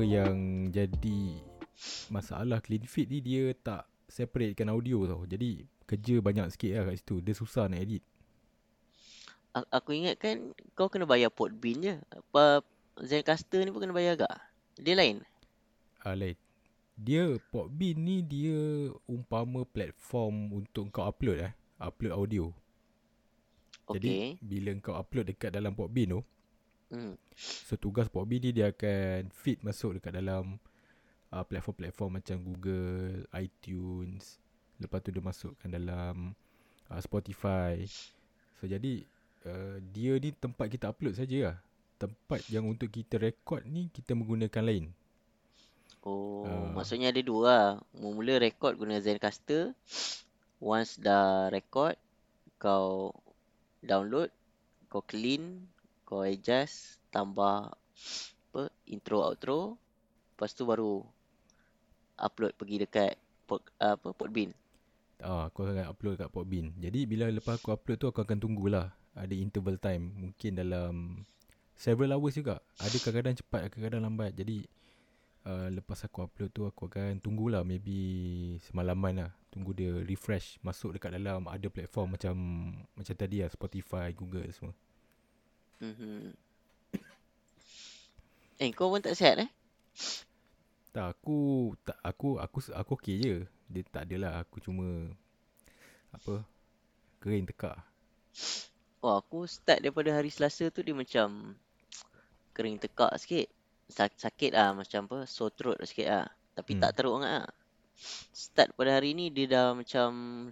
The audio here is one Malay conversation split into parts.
Cuma yang jadi masalah clean feed ni dia tak separatekan audio tau. Jadi kerja banyak sikit lah kat situ. Dia susah nak edit. Aku ingat kan kau kena bayar Podbean je. Apa Zencaster ni pun kena bayar agak. Dia lain. Ah, lain. Dia Podbean ni dia umpama platform untuk kau upload eh. Upload audio. Jadi Okey. bila kau upload dekat dalam Podbean tu, Hmm. so tugas Podbean ni dia akan feed masuk dekat dalam uh, platform-platform macam Google, iTunes. Lepas tu dia masukkan dalam uh, Spotify. So jadi uh, dia ni tempat kita upload saja lah. Tempat yang untuk kita record ni kita menggunakan lain. Oh, Ah. maksudnya ada dua lah. Mula-mula record guna Zencaster. Once dah record, kau download, kau clean, kau adjust, tambah apa intro outro. Lepas tu baru upload pergi dekat pod, apa Podbean. Ah, aku akan upload kat Podbean. Jadi bila lepas aku upload tu aku akan tunggulah. Ada interval time. Mungkin dalam several hours juga. Ada kadang-kadang cepat, kadang-kadang lambat. Jadi uh, lepas aku upload tu aku akan tunggulah maybe semalaman lah. Tunggu dia refresh masuk dekat dalam ada platform macam macam tadi lah Spotify, Google semua. Mhm. Eh, kau pun tak sihat eh? Tak aku tak aku aku aku okey je. Dia tak adalah aku cuma apa kering tekak. Oh, aku start daripada hari Selasa tu dia macam kering tekak sikit. Sa- sakit lah macam apa, sore throat sikit lah. Tapi Hmm. tak teruk sangat lah. Start pada hari ni dia dah macam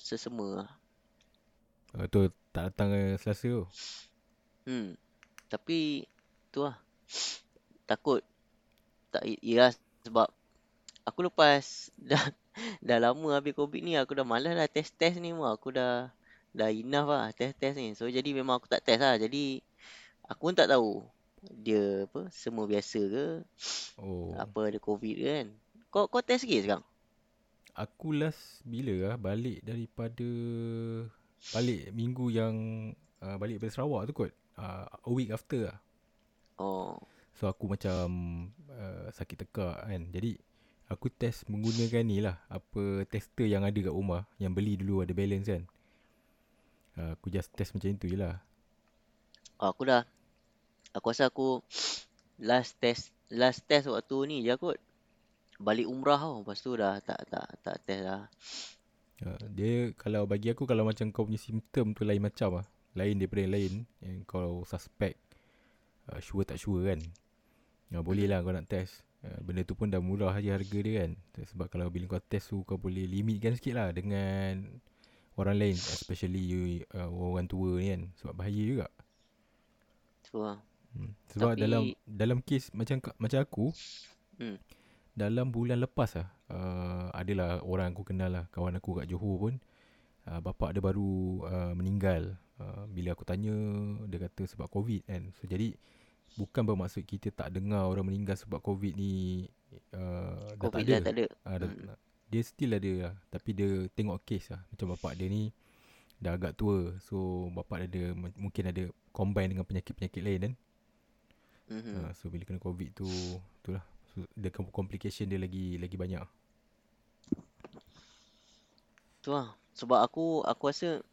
sesama lah. Uh, tu tak datang Selasa tu. Hmm. Tapi tu lah. Takut. Tak, ya sebab aku lepas dah dah lama habis COVID ni aku dah malas lah test-test ni. Aku dah dah enough lah test-test ni. So jadi memang aku tak test lah. Jadi aku pun tak tahu dia apa semua biasa ke Oh. apa ada COVID ke kan. Kau kau test lagi sekarang? Aku last bila lah balik daripada balik minggu yang uh, balik dari Sarawak tu kot. Uh, a week after lah. Oh. So aku macam uh, sakit tekak kan. Jadi aku test menggunakan ni lah. Apa tester yang ada kat rumah. Yang beli dulu ada balance kan. Uh, aku just test macam tu je lah. oh aku dah aku rasa aku last test last test waktu ni je kot. Balik umrah tau. Lepas tu dah tak tak tak test lah. Uh, dia kalau bagi aku kalau macam kau punya simptom tu lain macam lah. Lain daripada yang lain. Yang kau suspect. Uh, sure tak sure kan. Uh, boleh lah kau nak test. Uh, benda tu pun dah murah je harga dia kan. Sebab kalau bila kau test tu kau boleh limitkan sikit lah dengan orang lain. Especially you, uh, orang tua ni kan. Sebab bahaya juga. Tu lah. Hmm. Sebab Tapi- dalam dalam kes macam macam aku Hmm. dalam bulan lepas lah uh, adalah orang aku kenal lah kawan aku kat Johor pun uh, bapak dia baru uh, meninggal uh, bila aku tanya dia kata sebab covid kan so jadi bukan bermaksud kita tak dengar orang meninggal sebab covid ni uh, dah COVID tak ada, dah tak ada. Uh, dah, Hmm. dia still ada lah tapi dia tengok kes lah macam bapak dia ni dah agak tua so bapak dia ada mungkin ada combine dengan penyakit-penyakit lain kan Mhm. Hmm. Uh, so bila kena covid tu itulah so, dia com- complication dia lagi lagi banyak. Tu lah. Sebab aku aku rasa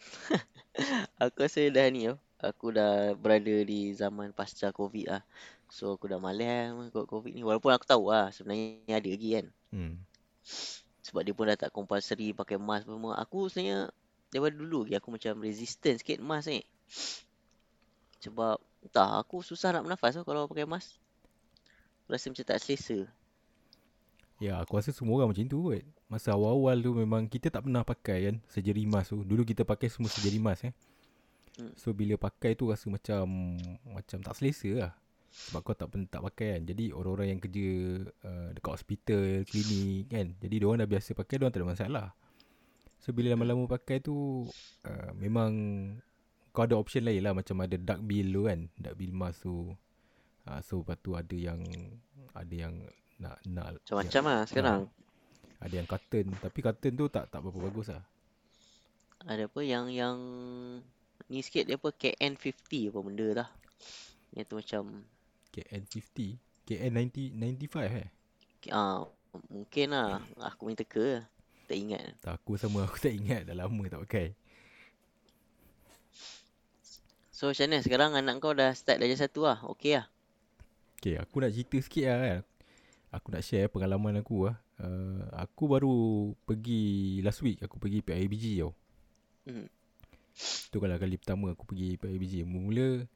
aku rasa dah ni tau. Aku dah berada di zaman pasca COVID lah. So aku dah malas ikut COVID ni. Walaupun aku tahu lah sebenarnya ada lagi kan. Hmm. Sebab dia pun dah tak compulsory pakai mask apa semua. Aku sebenarnya daripada dulu lagi aku macam resistant sikit mask ni. Sebab entah aku susah nak bernafas tau kalau pakai mask. Rasa macam tak selesa. Ya, aku rasa semua orang macam tu kot. Masa awal-awal tu memang kita tak pernah pakai kan surgery mask tu. Dulu kita pakai semua surgery mask eh. Hmm. So bila pakai tu rasa macam macam tak selesa lah. Sebab kau tak pernah tak pakai kan. Jadi orang-orang yang kerja uh, dekat hospital, klinik kan. Jadi diorang dah biasa pakai, diorang tak ada masalah. So bila lama-lama pakai tu uh, memang kau ada option lain lah macam ada dark bill tu kan. Dark bill mask tu. Uh, so lepas tu ada yang ada yang nak nak Macam-macam lah sekarang. ada yang carton Tapi carton tu tak tak berapa bagus lah Ada apa yang yang ni sikit dia apa KN50 apa benda lah. Yang tu macam KN50 KN 90 95 eh. Ah, mungkin lah. Aku main teka. Tak ingat. Tak aku sama aku tak ingat dah lama tak pakai. So macam mana sekarang anak kau dah start darjah satu lah. Okay lah. Okay, aku nak cerita sikit lah kan. Aku nak share pengalaman aku lah. Uh, aku baru pergi last week aku pergi PIBG tau. Hmm. Tu kalau kali pertama aku pergi PIBG. Mula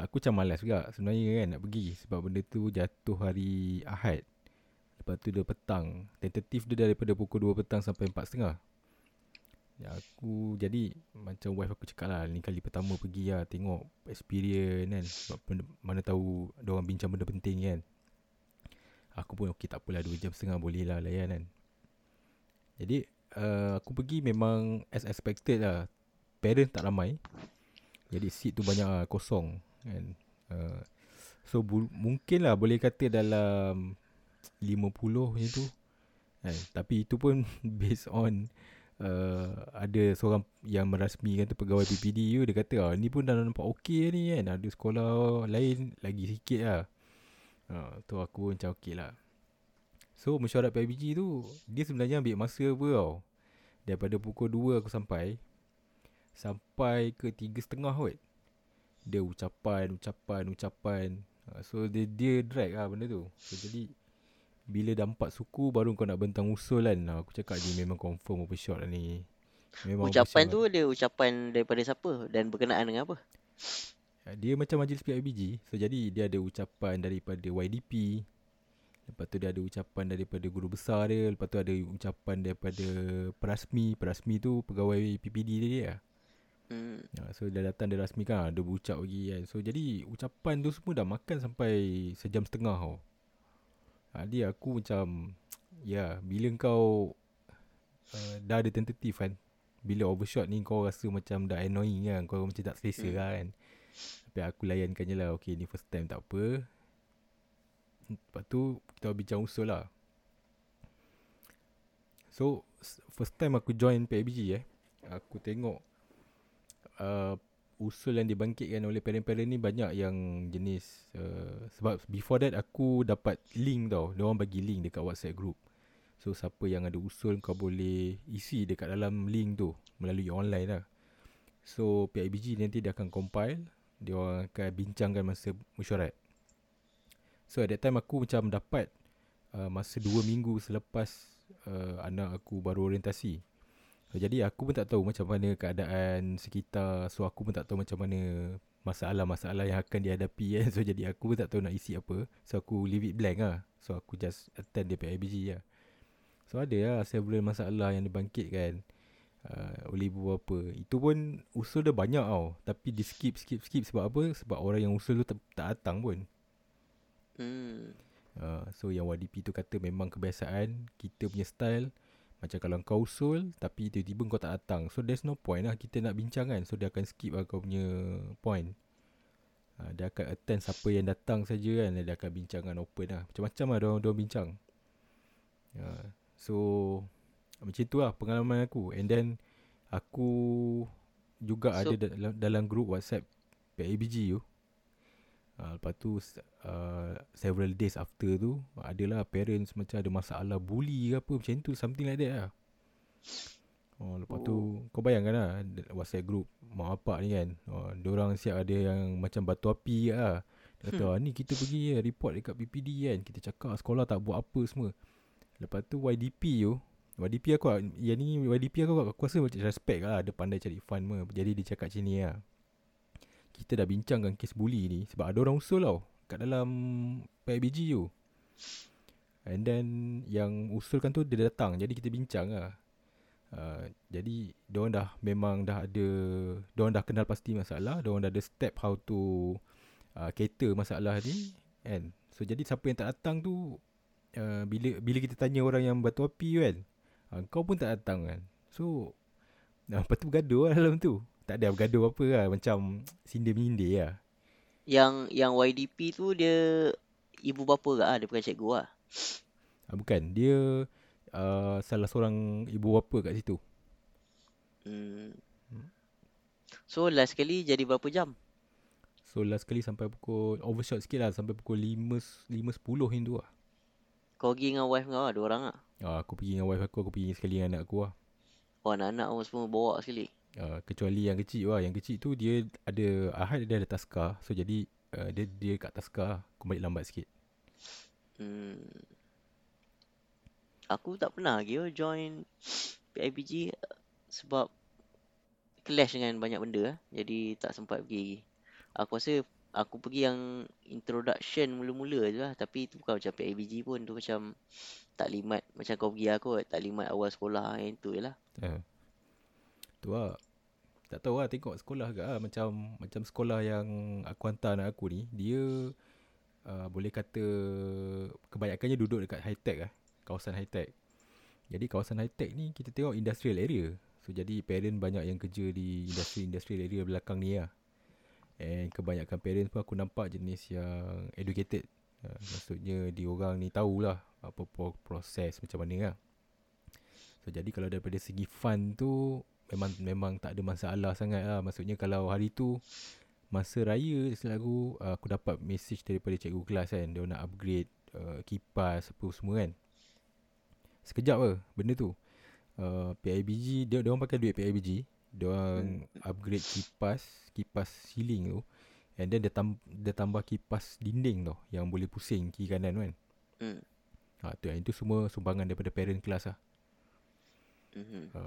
aku macam malas juga sebenarnya kan nak pergi sebab benda tu jatuh hari Ahad. Lepas tu dia petang. Tentatif dia daripada pukul 2 petang sampai 4.30. Ya, aku jadi macam wife aku cakap lah ni kali pertama pergi lah tengok experience kan sebab benda, mana tahu dia orang bincang benda penting kan. Aku pun okey tak apalah 2 jam setengah boleh lah layan kan. Jadi uh, aku pergi memang as expected lah. Parent tak ramai. Jadi seat tu banyak lah kosong kan. Uh, so bu- mungkin lah boleh kata dalam 50 macam tu. Kan? Tapi itu pun based on uh, ada seorang yang merasmikan tu pegawai PPD tu dia kata ah ni pun dah nampak okey ni kan ada sekolah lain lagi sikit lah uh, tu aku macam okey lah so mesyuarat PIBG tu dia sebenarnya ambil masa apa tau daripada pukul 2 aku sampai sampai ke 3.30 kot dia ucapan ucapan ucapan uh, so dia dia drag lah benda tu so jadi bila dah empat suku baru kau nak bentang usul kan. Ha, aku cakap dia memang confirm open shot lah ni. Memang ucapan tu lah. dia ucapan daripada siapa dan berkenaan dengan apa? Dia macam majlis PIBG. So jadi dia ada ucapan daripada YDP. Lepas tu dia ada ucapan daripada guru besar dia. Lepas tu ada ucapan daripada Perasmi. Perasmi tu pegawai PPD dia. lah. Hmm. Ya, so dia datang dia rasmi kan. Dia berucap lagi kan. So jadi ucapan tu semua dah makan sampai sejam setengah tau. Jadi aku macam Ya Bila kau uh, Dah ada tentatif kan Bila overshot ni kau rasa macam dah annoying kan Kau macam tak selesa hmm. kan Tapi aku layankan je lah. Okay ni first time tak apa. Lepas tu kita bincang usul lah. So First time aku join PIBG eh Aku tengok uh, usul yang dibangkitkan oleh parent-parent ni banyak yang jenis uh, sebab before that aku dapat link tau. Dia orang bagi link dekat WhatsApp group. So siapa yang ada usul kau boleh isi dekat dalam link tu melalui online lah. So PIBG nanti dia akan compile dia orang akan bincangkan masa mesyuarat. So at that time aku macam dapat uh, masa 2 minggu selepas uh, anak aku baru orientasi. So, jadi aku pun tak tahu macam mana keadaan sekitar. So aku pun tak tahu macam mana masalah-masalah yang akan dihadapi kan So jadi aku pun tak tahu nak isi apa. So aku leave it blank lah. So aku just attend dia PIBG lah. So ada lah several masalah yang dibangkitkan uh, oleh ibu bapa Itu pun usul dia banyak tau. Tapi di skip skip skip. Sebab apa? Sebab orang yang usul tu tak, tak datang pun. Hmm. uh, So yang YDP tu kata memang kebiasaan Kita punya style. Macam kalau kau usul Tapi tiba-tiba kau tak datang. So there's no point lah Kita nak bincang kan. So dia akan skip lah kau punya point. Ha, Dia akan attend siapa yang datang saja kan. Dia akan bincang kan open lah. Macam-macam lah dia orang bincang. Ha, So Macam tu lah pengalaman aku And then Aku Juga so, ada dalam, dalam group WhatsApp PABG tu Uh, lepas tu uh, several days after tu adalah parents macam ada masalah bully ke apa macam tu something like that lah. Oh, lepas oh. tu kau bayangkan lah WhatsApp group mak bapak ni kan. Oh, orang siap ada yang macam batu api lah. Dia kata hmm. Ah, ni kita pergi report dekat PPD kan. Kita cakap sekolah tak buat apa semua. Lepas tu YDP tu YDP aku Yang ni YDP aku Aku rasa macam respect lah Dia pandai cari fun mah. Jadi dia cakap macam ni lah kita dah bincangkan kes bully ni sebab ada orang usul tau kat dalam PIBG tu. And then yang usulkan tu dia datang jadi kita bincang lah. Uh, jadi diorang dah memang dah ada diorang dah kenal pasti masalah, diorang dah ada step how to uh, cater masalah ni kan. So jadi siapa yang tak datang tu uh, bila bila kita tanya orang yang batu api kan, uh, kau pun tak datang kan. So uh, lepas tu bergaduh lah dalam tu. Tak ada bergaduh apa lah Macam sindir-mindir lah Yang yang YDP tu dia Ibu bapa ke lah Dia bukan cikgu lah ah, Bukan Dia uh, Salah seorang ibu bapa kat situ hmm. So last kali jadi berapa jam? So last kali sampai pukul overshot sikit lah sampai pukul 5 5.10 macam tu lah. Kau pergi dengan wife kau lah, dua orang lah. Ah, aku pergi dengan wife aku, aku pergi sekali dengan anak aku lah. Oh, anak-anak pun semua bawa sekali. Uh, kecuali yang kecil lah. Yang kecil tu dia ada Ahad dia ada taska. So jadi uh, dia dia kat taska lah. Aku balik lambat sikit. Hmm. Aku tak pernah lagi oh, join PIBG sebab clash dengan banyak benda lah. Jadi tak sempat pergi. Aku rasa aku pergi yang introduction mula-mula je lah. Tapi tu bukan macam PIBG pun. Tu macam tak limat. Macam kau pergi aku tak limat awal sekolah. Yang tu je lah. Uh. Tu lah. Tak tahu lah tengok sekolah ke lah. Macam macam sekolah yang aku hantar anak aku ni. Dia uh, boleh kata kebanyakannya duduk dekat high tech lah. Kawasan high tech. Jadi kawasan high tech ni kita tengok industrial area. So jadi parent banyak yang kerja di industri-industrial area belakang ni lah. And kebanyakan parents pun aku nampak jenis yang educated. Uh, maksudnya diorang ni tahulah apa proses macam mana lah. So jadi kalau daripada segi fun tu memang memang tak ada masalah sangat lah. Maksudnya kalau hari tu masa raya selalu uh, aku dapat message daripada cikgu kelas kan. Dia nak upgrade uh, kipas apa semua kan. Sekejap ke benda tu. Uh, PIBG dia dia orang pakai duit PIBG. Dia orang hmm. upgrade kipas kipas ceiling tu and then dia, tam, dia tambah kipas dinding tu yang boleh pusing kiri kanan tu kan. Hmm. Ha, tu yang itu semua sumbangan daripada parent kelas lah. Hmm. Ha,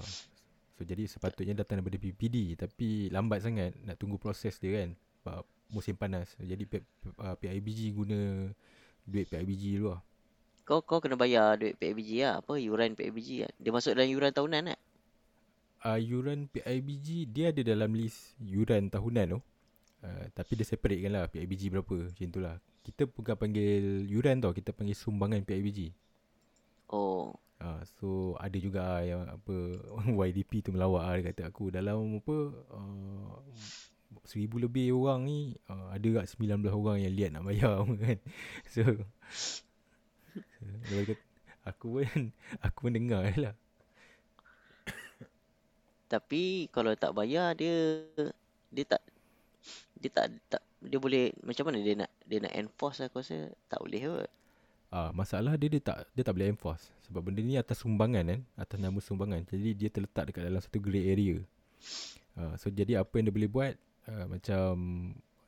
so jadi sepatutnya datang daripada PPD tapi lambat sangat nak tunggu proses dia kan. Sebab musim panas. Jadi PIBG guna duit PIBG dulu lah. Kau kau kena bayar duit PIBG lah. Apa yuran PIBG lah. Dia masuk dalam yuran tahunan lah uh, yuran PIBG dia ada dalam list yuran tahunan tu. Uh, tapi dia separate kan lah PIBG berapa macam tu lah. Kita bukan panggil yuran tau, kita panggil sumbangan PIBG. Oh. Uh, so ada juga yang apa YDP tu melawak lah dia kata aku dalam apa uh, seribu lebih orang ni uh, ada kat 19 orang yang lihat nak bayar kan. So, so aku pun aku pun dengar lah. Tapi kalau tak bayar dia dia tak dia tak tak dia boleh macam mana dia nak dia nak enforce aku rasa tak boleh kot. Ah masalah dia dia tak dia tak boleh enforce sebab benda ni atas sumbangan kan atas nama sumbangan. Jadi dia terletak dekat dalam satu grey area. Ah so jadi apa yang dia boleh buat uh, macam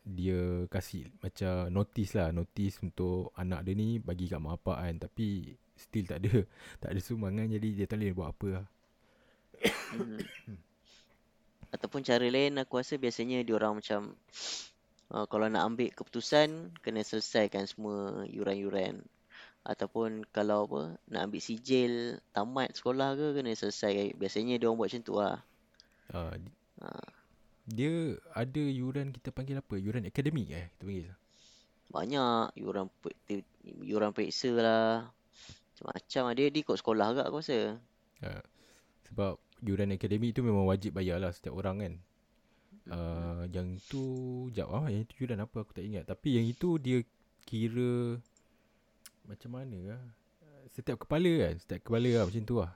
dia kasih macam notice lah notice untuk anak dia ni bagi kat mak bapak kan tapi still tak ada tak ada sumbangan jadi dia tak boleh buat apa lah. Hmm. Ataupun cara lain aku rasa biasanya dia orang macam uh, kalau nak ambil keputusan kena selesaikan semua yuran-yuran. Ataupun kalau apa nak ambil sijil tamat sekolah ke kena selesai. Biasanya dia orang buat macam tu lah. Uh, uh. Dia ada yuran kita panggil apa? Yuran akademik eh kita panggil. Banyak yuran yuran periksa lah. Macam-macam dia dia ikut sekolah agak aku rasa. Uh, sebab yuran akademik tu memang wajib bayar lah setiap orang kan. Uh, yang tu jap ah yang itu yuran apa aku tak ingat. Tapi yang itu dia kira macam mana lah setiap kepala kan? Setiap kepala lah macam tu lah.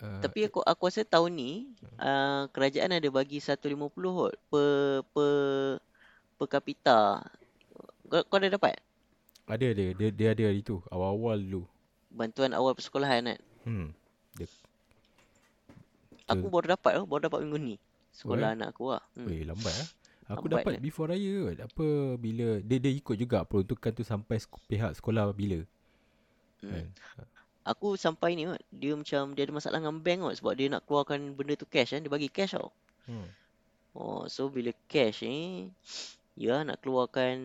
Uh, tapi aku aku rasa tahun ni uh, kerajaan ada bagi 150 kot per per per kapita. Kau, kau ada dapat? Ada ada. Dia dia ada itu awal-awal dulu. Bantuan awal persekolahan kan? Hmm Aku baru dapat oh, baru dapat minggu ni. Sekolah oh, anak aku lah. Hmm. Weh, lambat lah. Aku lambat dapat ya. before raya kot. Apa bila dia dia ikut juga peruntukan tu sampai pihak sekolah bila. Hmm. Kan? Aku sampai ni kot. Dia macam dia ada masalah dengan bank kot sebab dia nak keluarkan benda tu cash kan. Dia bagi cash tau. Hmm. Oh, so bila cash ni ya nak keluarkan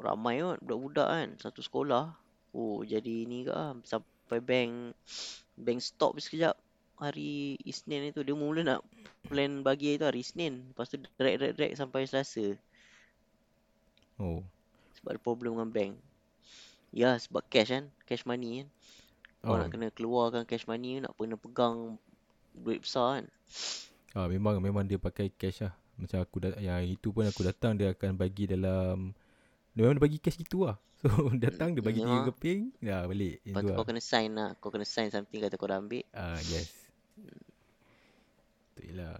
ramai kot budak-budak kan satu sekolah. Oh, jadi ni ke lah. Sampai bank bank stop sekejap hari Isnin itu dia mula nak plan bagi itu hari Isnin. Lepas tu drag drag drag sampai Selasa. Oh. Sebab ada problem dengan bank. Ya sebab cash kan, cash money kan. Kau oh. nak kena keluarkan cash money nak kena pegang duit besar kan. Ah memang memang dia pakai cash lah. Macam aku dah, yang itu pun aku datang dia akan bagi dalam dia memang dia bagi cash gitu lah. So datang dia bagi tiga keping dah balik. Lepas tu kau lah. kena sign lah. Kau kena sign something kata kau dah ambil. Ah uh, yes. Tu lah.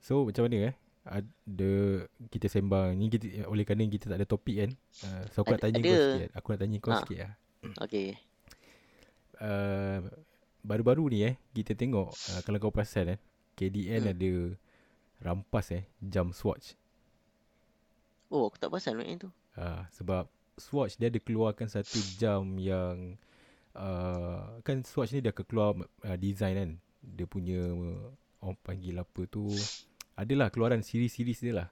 So macam mana eh? ada kita sembang ni kita oleh kerana kita tak ada topik kan. Uh, so aku nak Ada- tanya ada. kau sikit. Aku nak tanya kau Ha. sikit lah. Okay. Uh, baru-baru ni eh kita tengok uh, kalau kau perasan eh KDN Hmm. ada rampas eh jam Swatch. Oh, aku tak pasal maknanya tu. Uh, sebab Swatch dia ada keluarkan satu jam yang uh, kan Swatch ni dia akan keluar uh, design kan. Dia punya orang panggil apa tu adalah keluaran series-series dia lah.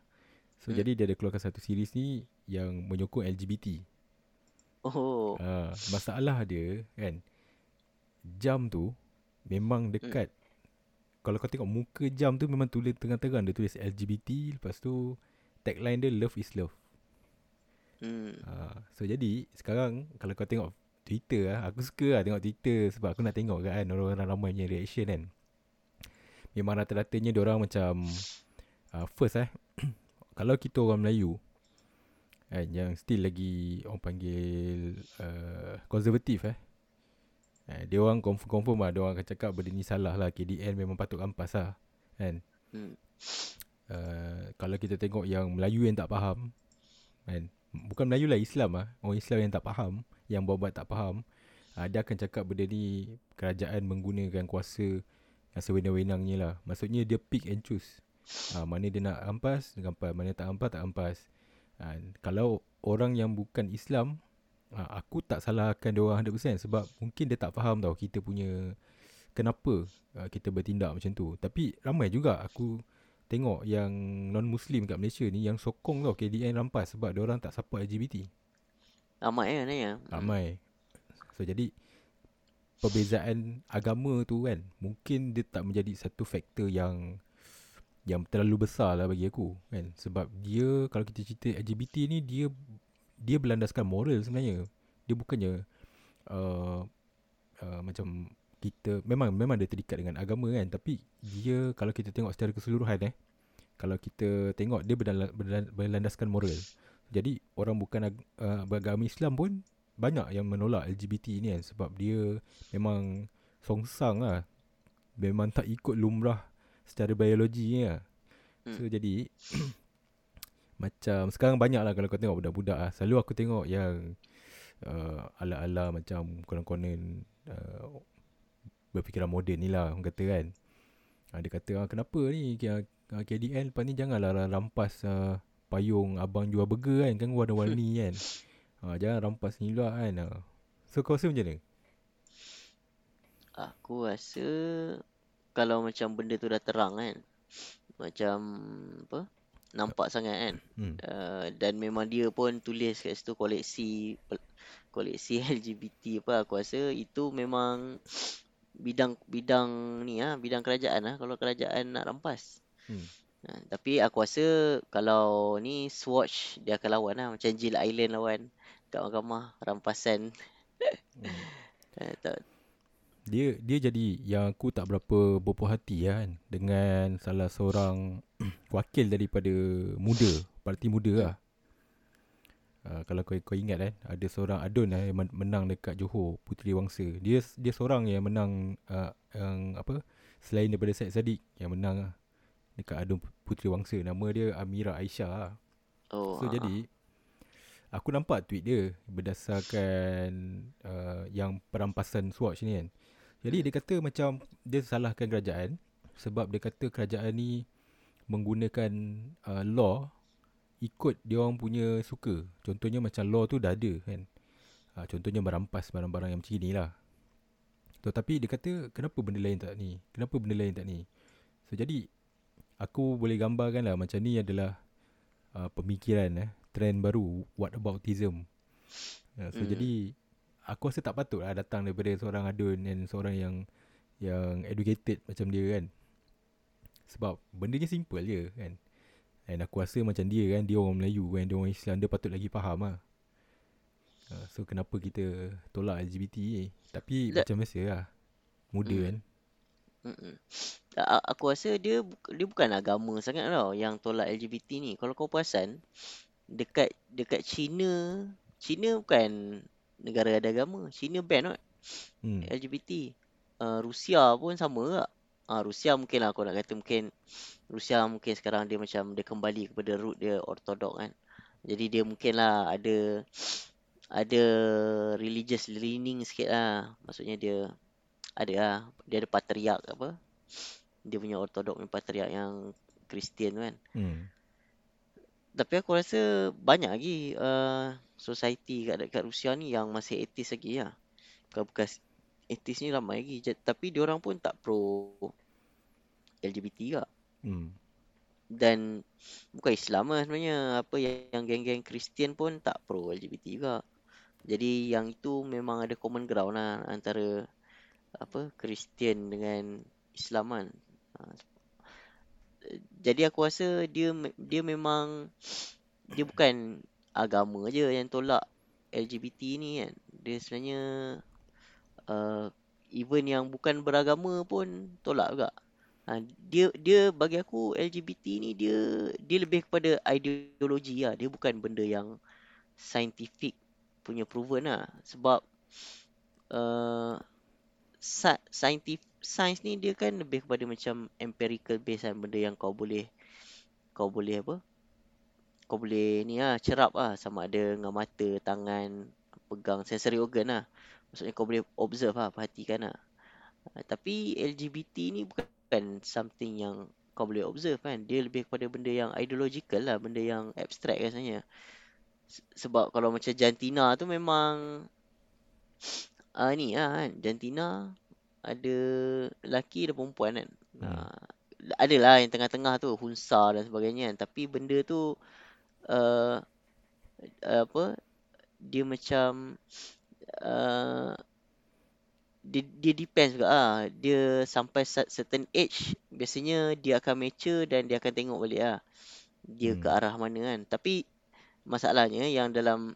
So Hmm. jadi dia ada keluarkan satu series ni yang menyokong LGBT. Oh. Uh, masalah dia kan jam tu memang dekat. Kalau kau tengok muka jam tu memang tulis terang-terang dia tulis LGBT lepas tu tagline dia love is love. Hmm. Ha, so jadi sekarang kalau kau tengok Twitter lah, aku suka lah tengok Twitter sebab aku nak tengok kan orang-orang ramai punya reaction kan. Memang rata-ratanya orang macam uh, first eh. Kalau kita orang Melayu kan yang still lagi orang panggil uh, konservatif eh. Eh, dia orang confirm, confirm lah Dia orang akan cakap benda ni salah lah. KDN memang patut ampas lah Kan. Hmm. uh, Kalau kita tengok yang Melayu yang tak faham Kan. Bukan Melayu lah Islam lah. Orang Islam yang tak faham Yang buat-buat tak faham uh, Dia akan cakap benda ni Kerajaan menggunakan kuasa Yang sewenang-wenangnya lah. Maksudnya dia pick and choose. Uh, Mana dia nak ampas ampas Mana tak ampas Tak ampas uh, Kalau orang yang bukan Islam uh, Aku tak salahkan dia orang 100% Sebab mungkin dia tak faham tau Kita punya Kenapa uh, kita bertindak macam tu. Tapi ramai juga aku tengok yang non-Muslim kat Malaysia ni Yang sokong tau KDN rampas Sebab dia orang tak support LGBT Ramai kan ya. Ramai. So jadi Perbezaan agama tu kan Mungkin dia tak menjadi satu faktor yang Yang terlalu besar lah bagi aku kan. Sebab dia Kalau kita cerita LGBT ni Dia Dia berlandaskan moral sebenarnya. Dia bukannya uh, uh, Macam kita Memang memang dia terikat dengan agama kan. Tapi dia Kalau kita tengok secara keseluruhan eh Kalau kita tengok Dia berlandaskan, moral jadi orang bukan uh, beragama Islam pun banyak yang menolak LGBT ni kan sebab dia memang songsang lah. Memang tak ikut lumrah secara biologi ni lah. Hmm. So jadi macam sekarang banyak lah kalau kau tengok budak-budak lah. Selalu aku tengok yang uh, ala-ala macam konon-konon uh, berfikiran moden ni lah orang kata kan. Uh, dia kata ah, kenapa ni K- ah, KDN lepas ni janganlah rampas uh, payung abang jual burger kan kan warna-warni kan. Ha, jangan rampas ni pula kan. Ha. So kau rasa macam mana? Aku rasa kalau macam benda tu dah terang kan. Macam apa? Nampak sangat kan. Hmm. Uh, dan memang dia pun tulis kat situ koleksi koleksi LGBT apa aku rasa itu memang bidang bidang ni ah bidang kerajaan lah kalau kerajaan nak rampas. Hmm. Ha, tapi aku rasa kalau ni Swatch dia akan lawan lah macam Jill Island lawan kat mahkamah rampasan. Hmm. Eh, tak, Dia dia jadi yang aku tak berapa berpuas hati lah kan dengan salah seorang wakil daripada muda, parti muda lah. Uh, kalau kau, kau ingat kan ada seorang adun lah yang men- menang dekat Johor Puteri Wangsa. Dia dia seorang yang menang uh, yang apa selain daripada Syed Saddiq yang menang lah dekat adun Puteri Wangsa. Nama dia Amira Aisyah lah. oh, So ha, jadi aku nampak tweet dia berdasarkan uh, yang perampasan Swatch ni kan. Jadi dia kata macam dia salahkan kerajaan sebab dia kata kerajaan ni menggunakan uh, law ikut dia orang punya suka. Contohnya macam law tu dah ada kan. Uh, contohnya merampas barang-barang yang macam ni lah. Tetapi dia kata kenapa benda lain tak ni? Kenapa benda lain tak ni? So jadi aku boleh gambarkan lah macam ni adalah uh, pemikiran eh trend baru whataboutism. Uh, so Hmm. jadi aku rasa tak patut lah datang daripada seorang adun dan seorang yang yang educated macam dia kan. Sebab benda ni simple je kan. And aku rasa macam dia kan, dia orang Melayu kan, dia orang Islam, dia patut lagi faham lah. Uh, so kenapa kita tolak LGBT ni? Tapi Tak- macam biasa lah. Muda Hmm. kan. Mm-mm. A- aku rasa dia dia bukan agama sangat tau yang tolak LGBT ni. Kalau kau perasan dekat dekat China, China bukan negara ada agama. China ban kot Hmm. LGBT. Uh, Rusia pun sama tak? Ah Rusia mungkin lah aku nak kata mungkin Rusia mungkin sekarang dia macam dia kembali kepada root dia ortodok kan. Jadi dia mungkin lah ada ada religious leaning sikit lah. Maksudnya dia ada lah. Dia ada patriark apa. Dia punya ortodok punya patriark yang Kristian kan. Hmm. Tapi aku rasa banyak lagi uh, society kat, kat Rusia ni yang masih etis lagi lah. Bekas-bekas etis ni ramai lagi. J- tapi diorang pun tak pro LGBT juga. Hmm. Dan bukan Islam lah sebenarnya. Apa yang, yang geng-geng Kristian pun tak pro LGBT juga. Jadi yang itu memang ada common ground lah antara apa Kristian dengan Islam kan. Ha, jadi aku rasa dia dia memang dia bukan agama je yang tolak LGBT ni kan. Dia sebenarnya uh, even yang bukan beragama pun tolak juga. Ha, dia dia bagi aku LGBT ni dia dia lebih kepada ideologi lah. Dia bukan benda yang scientific punya proven lah. Sebab uh, scientific science ni dia kan lebih kepada macam empirical based kan benda yang kau boleh kau boleh apa? Kau boleh ni lah cerap lah. Sama ada dengan mata tangan pegang sensory organ lah. Maksudnya kau boleh observe lah perhatikan lah. Uh, tapi LGBT ni bukan something yang kau boleh observe kan. Dia lebih kepada benda yang ideological lah benda yang abstract rasanya sebab kalau macam jantina tu memang uh, ni lah kan jantina ada lelaki ada perempuan kan. Hmm. Uh, adalah yang tengah-tengah tu hunsa dan sebagainya kan. Tapi benda tu uh, apa dia macam uh, dia, dia depends juga ah. Dia sampai certain age biasanya dia akan mature dan dia akan tengok balik ah. Dia hmm. ke arah mana kan. Tapi masalahnya yang dalam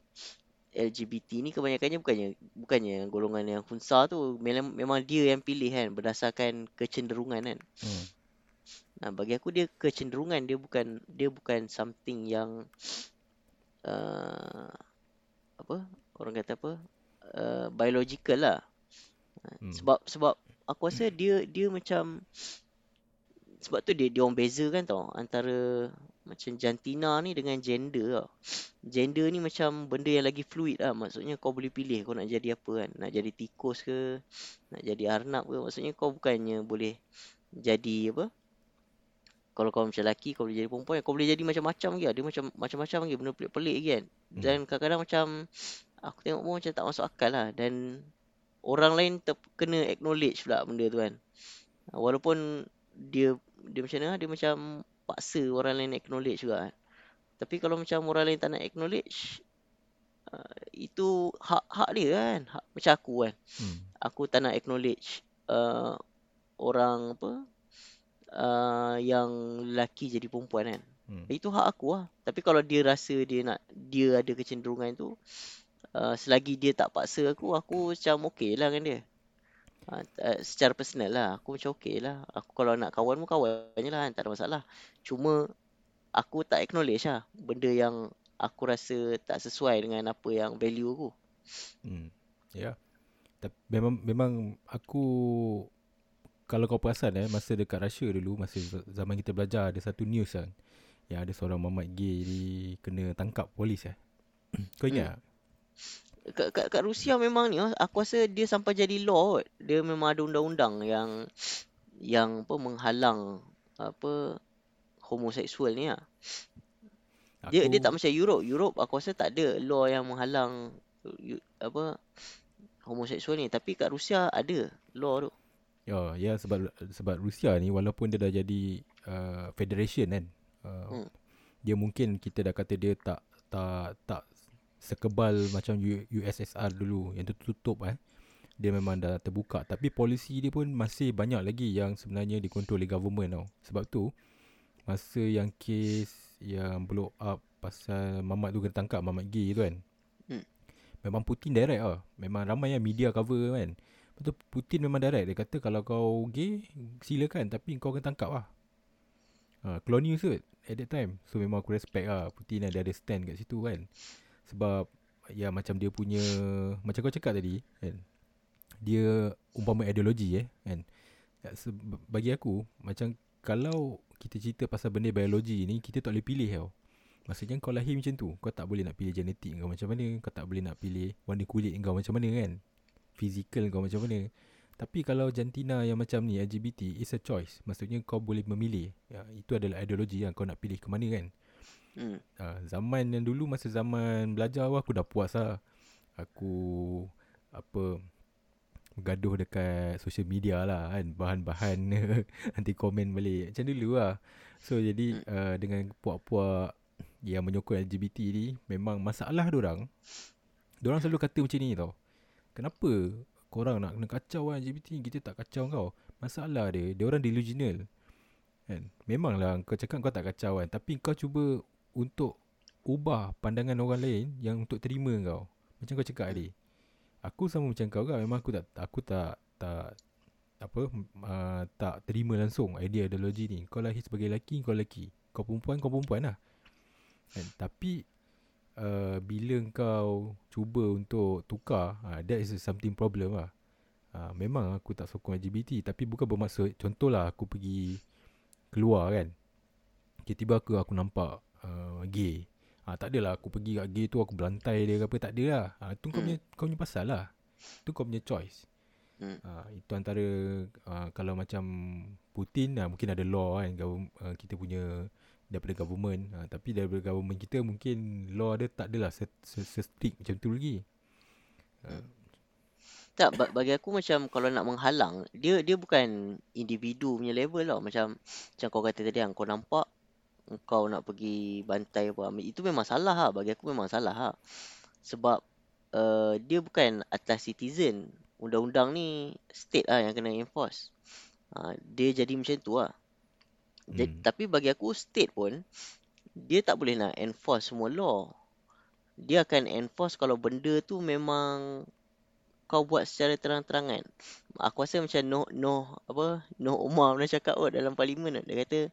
LGBT ni kebanyakannya bukannya bukannya golongan yang hunsa tu memang, memang dia yang pilih kan berdasarkan kecenderungan kan. Hmm. Nah bagi aku dia kecenderungan dia bukan dia bukan something yang uh, apa orang kata apa uh, biological lah. Hmm. Sebab sebab aku rasa dia dia macam sebab tu dia dia orang bezakan tau antara macam jantina ni dengan gender tau. Gender ni macam benda yang lagi fluid lah. Maksudnya kau boleh pilih kau nak jadi apa kan. Nak jadi tikus ke. Nak jadi arnab ke. Maksudnya kau bukannya boleh jadi apa. Kalau kau macam lelaki kau boleh jadi perempuan. Kau boleh jadi macam-macam lagi. Ada macam, macam-macam lagi. Benda pelik-pelik lagi kan. Hmm. Dan kadang-kadang macam. Aku tengok pun macam tak masuk akal lah. Dan orang lain ter- kena acknowledge pula benda tu kan. Walaupun dia dia macam mana dia macam paksa orang lain acknowledge juga. Tapi kalau macam orang lain tak nak acknowledge, uh, itu hak-hak dia kan. Hak, macam aku kan. Hmm. Aku tak nak acknowledge uh, orang apa uh, yang lelaki jadi perempuan kan. Hmm. Itu hak aku lah. Tapi kalau dia rasa dia nak dia ada kecenderungan tu, uh, selagi dia tak paksa aku, aku macam okey lah dengan dia. Uh, secara personal lah Aku macam okey lah. Aku kalau nak kawan pun kawan je lah kan Tak ada masalah. Cuma Aku tak acknowledge lah Benda yang Aku rasa tak sesuai dengan apa yang value aku. Hmm. Ya. Yeah. Memang memang aku Kalau kau perasan eh Masa dekat Russia dulu Masa zaman kita belajar Ada satu news kan Yang ada seorang mamat gay di, Kena tangkap polis eh. Kau ingat hmm kat, kat, kat Rusia memang ni aku rasa dia sampai jadi law dia memang ada undang-undang yang yang apa menghalang apa homoseksual ni lah. Dia aku... dia tak macam Europe. Europe aku rasa tak ada law yang menghalang apa homoseksual ni tapi kat Rusia ada law tu. Ya, ya sebab sebab Rusia ni walaupun dia dah jadi uh, federation kan. Uh, hmm. Dia mungkin kita dah kata dia tak tak tak sekebal macam USSR dulu yang tertutup eh. Dia memang dah terbuka. Tapi polisi dia pun masih banyak lagi yang sebenarnya dikontrol oleh government tau. Sebab tu masa yang kes yang blow up pasal mamat tu kena tangkap mamat gay tu kan. Hmm. memang Putin direct lah memang ramai yang media cover kan. Betul Putin memang direct. Dia kata kalau kau gay silakan. Tapi kau kena tangkap lah. Ha, colonial tu at that time. So memang aku respect lah. Putin ada ada stand kat situ kan sebab ya macam dia punya macam kau cakap tadi kan. Dia umpama ideologi eh kan. Ya, bagi aku macam kalau kita cerita pasal benda biologi ni kita tak boleh pilih tau. Maksudnya kau lahir macam tu Kau tak boleh nak pilih genetik kau macam mana Kau tak boleh nak pilih warna kulit kau macam mana kan Physical kau macam mana Tapi kalau jantina yang macam ni LGBT It's a choice Maksudnya kau boleh memilih ya, Itu adalah ideologi yang kau nak pilih ke mana kan Hmm. uh, Zaman yang dulu Masa zaman belajar aku dah puas lah Aku Apa Gaduh dekat social media lah kan Bahan-bahan Nanti komen balik Macam dulu lah So jadi uh, dengan puak-puak yang menyokong LGBT ni memang masalah orang. Orang selalu kata macam ni tau. Kenapa korang nak kena kacau kan LGBT? Kita tak kacau kau. Masalah dia, dia orang delusional. Kan? Memanglah kau cakap kau tak kacau kan. Tapi kau cuba untuk ubah pandangan orang lain yang untuk terima kau. Macam kau cakap tadi. Aku sama macam kau kan. Memang aku tak aku tak tak apa uh, tak terima langsung idea ideologi ni. Kau lahir sebagai lelaki, kau lelaki. Kau perempuan, kau perempuan lah. Kan? Tapi uh, bila kau cuba untuk tukar, uh, that is something problem lah. Uh, memang aku tak sokong LGBT tapi bukan bermaksud contohlah aku pergi keluar kan. Tiba-tiba aku aku nampak uh, gay. Ah tak adalah aku pergi kat gay tu aku belantai dia ke apa tak ada lah. Ah tu kau punya kau punya pasal lah. Tu kau punya choice. Hmm. Ah itu antara uh, kalau macam Putin uh, mungkin ada law kan government, uh, kita punya daripada government ha, tapi daripada government kita mungkin law dia tak adalah se, se, se strict macam tu lagi Hmm. Tak ba- bagi aku macam kalau nak menghalang dia dia bukan individu punya level tau macam macam kau kata tadi kan kau nampak kau nak pergi bantai apa itu memang salah lah bagi aku memang salah lah sebab uh, dia bukan atas citizen. Undang-undang ni state lah yang kena enforce. Uh, dia jadi macam tu lah Hmm. Jadi, tapi bagi aku state pun dia tak boleh nak enforce semua law. Dia akan enforce kalau benda tu memang kau buat secara terang-terangan. Aku rasa macam Noh Noh apa Noh Umar pernah cakap kot dalam parlimen. Dia kata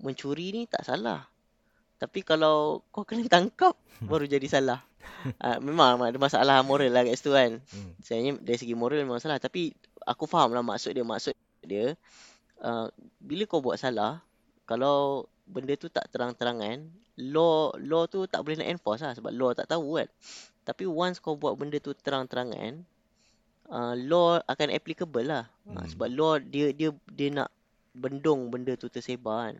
mencuri ni tak salah. Tapi kalau kau kena tangkap baru jadi salah. Uh, memang ada masalah moral lah kat situ kan. Hmm. Sebenarnya dari segi moral memang salah tapi aku faham lah maksud dia maksud dia uh, bila kau buat salah kalau benda tu tak terang-terangan law law tu tak boleh nak enforce lah sebab law tak tahu kan tapi once kau buat benda tu terang-terangan uh, law akan applicable lah hmm. Hmm. sebab law dia dia dia nak bendung benda tu tersebar kan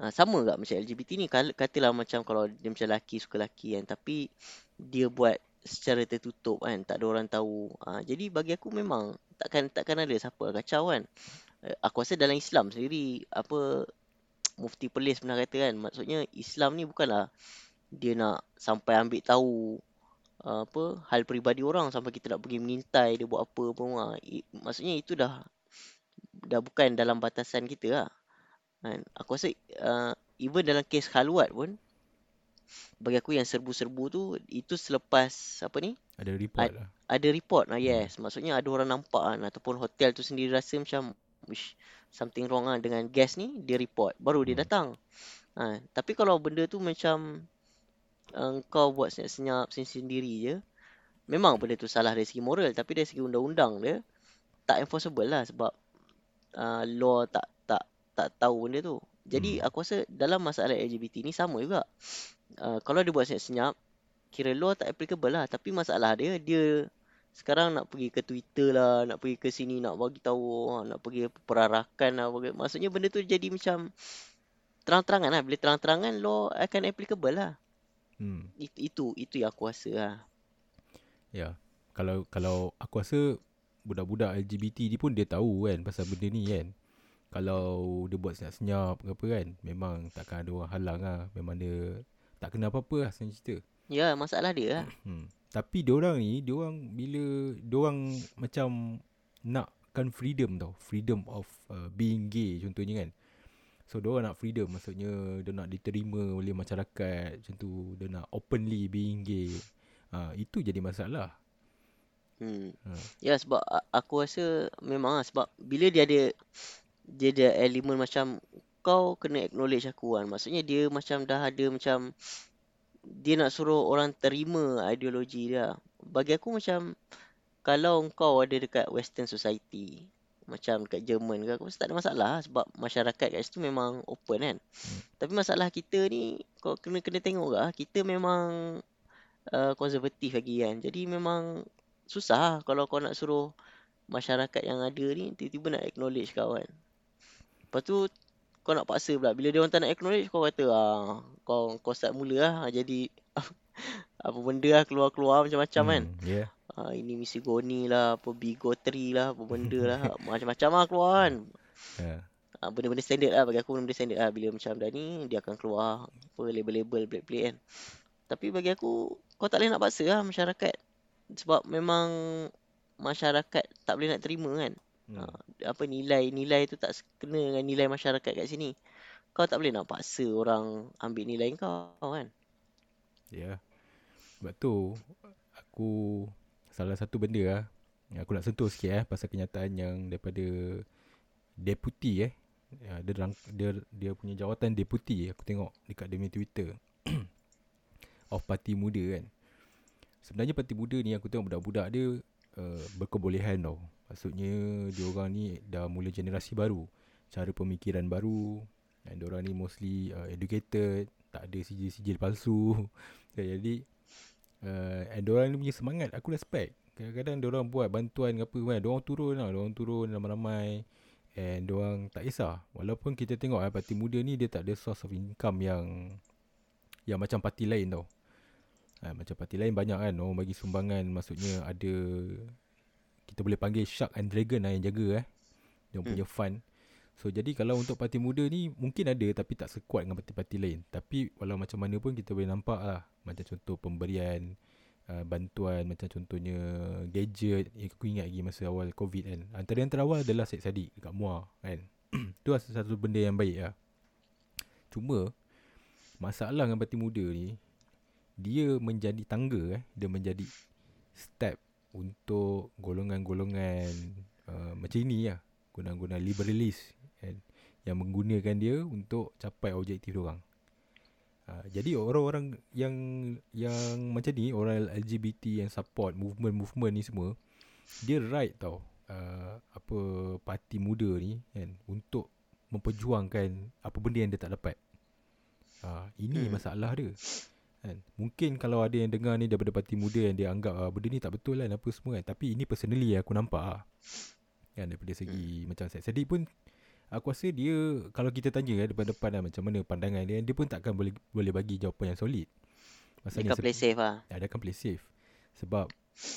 uh, sama tak macam LGBT ni katalah macam kalau dia macam lelaki suka lelaki kan tapi dia buat secara tertutup kan tak ada orang tahu uh, jadi bagi aku memang takkan takkan ada siapa kacau kan Eh, aku rasa dalam Islam sendiri apa Mufti Perlis pernah kata kan maksudnya Islam ni bukanlah dia nak sampai ambil tahu uh, apa hal peribadi orang sampai kita nak pergi mengintai dia buat apa semua. I, maksudnya itu dah dah bukan dalam batasan kita lah. Kan? Aku rasa uh, even dalam kes khalwat pun bagi aku yang serbu-serbu tu itu selepas apa ni ada report lah ada report lah Hmm. yes maksudnya ada orang nampak kan ataupun hotel tu sendiri rasa macam Wish, something wrong lah dengan gas ni dia report baru dia Hmm. datang ha, tapi kalau benda tu macam uh, kau buat senyap-senyap sendiri je memang benda tu salah dari segi moral tapi dari segi undang-undang dia tak enforceable lah sebab uh, law tak tak tahu benda tu. Jadi Hmm. aku rasa dalam masalah LGBT ni sama juga. Uh, kalau dia buat senyap-senyap kira law tak applicable lah. Tapi masalah dia dia sekarang nak pergi ke Twitter lah nak pergi ke sini nak bagi tahu nak pergi perarakan lah. Bagi, maksudnya benda tu jadi macam terang-terangan lah. Bila terang-terangan law akan applicable lah. Hmm. itu itu, itu yang aku rasa lah. Ya. Kalau kalau aku rasa Budak-budak LGBT ni pun dia tahu kan Pasal benda ni kan Kalau dia buat senyap-senyap ke apa kan Memang takkan ada orang halang lah Memang dia Tak kena apa-apa lah senang cerita ya masalah dia lah Hmm. Tapi diorang ni, diorang bila diorang macam nakkan freedom tau. Freedom of uh, being gay contohnya kan. So diorang nak freedom maksudnya dia nak diterima oleh masyarakat macam tu. Dia nak openly being gay. Ha, itu jadi masalah. hmm. Ha. Ya sebab aku rasa memang lah sebab bila dia ada dia ada elemen macam kau kena acknowledge aku kan. Maksudnya dia macam dah ada macam dia nak suruh orang terima ideologi dia. Bagi aku macam kalau kau ada dekat western society, Macam kat Jerman ke Aku rasa tak ada masalah Sebab masyarakat kat situ memang open kan. Tapi masalah kita ni Kau kena kena tengok lah Kita memang uh, Konservatif lagi kan Jadi memang Susah lah Kalau kau nak suruh Masyarakat yang ada ni Tiba-tiba nak acknowledge kau kan Lepas tu Kau nak paksa pula Bila dia orang tak nak acknowledge Kau kata ah, Kau kau start mula lah Jadi Apa benda lah Keluar-keluar macam-macam kan Hmm, Ya. Yeah. Ah, ini misi goni lah, apa bigo 3 lah, apa benda lah. Macam-macam lah keluar kan. Yeah. Ah, benda-benda standard lah bagi aku benda standard lah. Bila macam dah ni, dia akan keluar apa label-label black-black kan. Tapi bagi aku, kau tak boleh nak paksa lah masyarakat. Sebab memang masyarakat tak boleh nak terima kan. Hmm. Ah, apa nilai-nilai tu tak kena dengan nilai masyarakat kat sini. Kau tak boleh nak paksa orang ambil nilai kau kan. Ya. Yeah. Sebab tu aku salah satu benda lah aku nak sentuh sikit eh pasal kenyataan yang daripada deputi eh. Ya, dia, rang, dia dia punya jawatan deputi aku tengok dekat dia punya Twitter. of parti muda kan. Sebenarnya parti muda ni aku tengok budak-budak dia uh, berkebolehan tau. Maksudnya dia orang ni dah mula generasi baru. Cara pemikiran baru. Dan dia orang ni mostly uh, educated, tak ada sijil-sijil palsu. Jadi uh, and diorang ni punya semangat aku respect. Kadang-kadang diorang buat bantuan apa kan, diorang turun lah, diorang turun ramai-ramai and diorang tak kisah. Walaupun kita tengok eh, parti muda ni dia tak ada source of income yang yang macam parti lain tau. Ha, macam parti lain banyak kan orang bagi sumbangan maksudnya ada kita boleh panggil Shark and Dragon lah yang jaga eh. Dia Hmm. punya fund. So jadi kalau untuk parti muda ni mungkin ada tapi tak sekuat dengan parti-parti lain. Tapi walau macam mana pun kita boleh nampak lah macam contoh pemberian uh, bantuan macam contohnya gadget yang aku ingat lagi masa awal covid kan. Antara yang terawal adalah Syed Saddiq dekat Muar kan. Itu lah satu benda yang baik lah. Cuma masalah dengan parti muda ni dia menjadi tangga eh, dia menjadi step untuk golongan-golongan uh, macam ini lah. Golongan-golongan liberalis kan, yang menggunakan dia untuk capai objektif orang. Uh, jadi orang-orang yang yang macam ni orang LGBT yang support movement-movement ni semua dia right tau uh, apa parti muda ni kan untuk memperjuangkan apa benda yang dia tak dapat. Uh, ini Hmm. masalah dia. Kan? Mungkin kalau ada yang dengar ni daripada parti muda yang dia anggap ah, benda ni tak betul kan apa semua kan. Tapi ini personally aku nampak lah. Kan daripada segi hmm. macam Syed Saddiq pun aku rasa dia kalau kita tanya kan depan-depan lah macam mana pandangan dia dia pun takkan boleh boleh bagi jawapan yang solid. Dia Masalahnya akan play safe lah. Ya, dia akan play safe. Sebab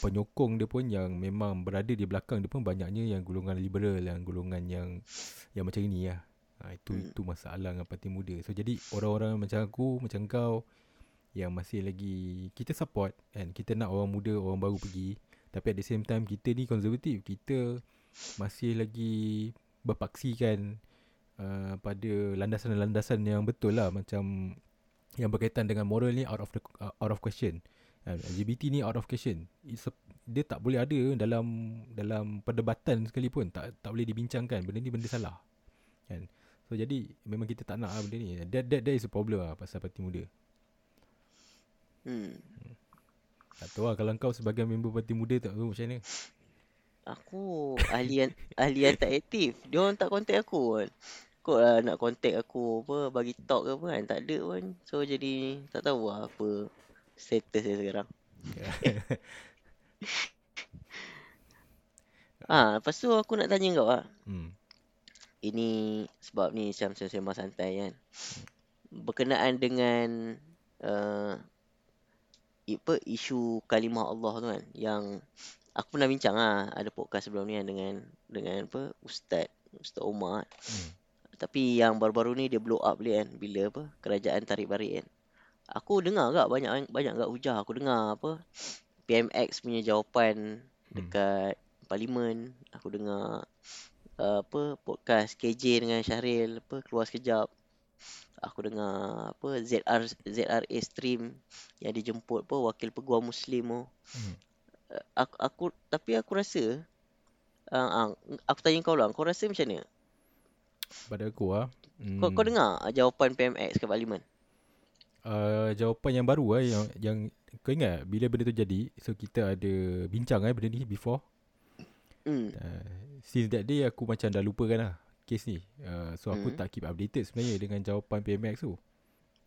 penyokong dia pun yang memang berada di belakang dia pun banyaknya yang golongan liberal, yang golongan yang yang macam ini lah. Ha, itu Hmm. itu masalah dengan parti muda. So jadi orang-orang macam aku, macam kau yang masih lagi kita support kan, kita nak orang muda, orang baru pergi. Tapi at the same time kita ni konservatif. Kita masih lagi berpaksikan uh, pada landasan-landasan yang betul lah macam yang berkaitan dengan moral ni out of the uh, out of question. Uh, LGBT ni out of question. It's a, dia tak boleh ada dalam dalam perdebatan sekalipun tak tak boleh dibincangkan. Benda ni benda salah. Kan? So jadi memang kita tak nak lah benda ni. That that that is a problem lah pasal parti muda. Hmm. Tak tahu lah kalau kau sebagai member parti muda tak tahu macam mana. Aku ahli yang tak aktif. Dia orang tak contact aku kan. Kau lah nak contact aku apa bagi talk ke apa kan. Tak ada pun. So jadi tak tahu lah apa status dia sekarang. Ah, lepas tu aku nak tanya kau lah. hmm. Ini sebab ni macam sembang santai kan. Berkenaan dengan uh, apa isu kalimah Allah tu kan yang aku pernah bincang lah ada podcast sebelum ni kan dengan dengan apa ustaz Ustaz Omar kan. hmm. Tapi yang baru-baru ni dia blow up dia kan bila apa kerajaan tarik balik kan. Aku dengar agak banyak banyak agak hujah aku dengar apa PMX punya jawapan Hmm. dekat parlimen. Aku dengar uh, apa podcast KJ dengan Syahril apa keluar sekejap. Aku dengar apa ZR ZRA stream yang dijemput apa wakil peguam muslim tu. Hmm. Uh, Aku, aku tapi aku rasa uh, uh, aku tanya kau lah, kau rasa macam mana? Pada aku lah. Hmm. Kau, kau dengar jawapan PMX ke parlimen? uh, jawapan yang baru lah yang yang kau ingat bila benda tu jadi so kita ada bincang eh benda ni before Hmm. uh, since that day aku macam dah lupakan lah Case ni. Uh, So aku Hmm. tak keep updated sebenarnya Dengan jawapan PMX tu.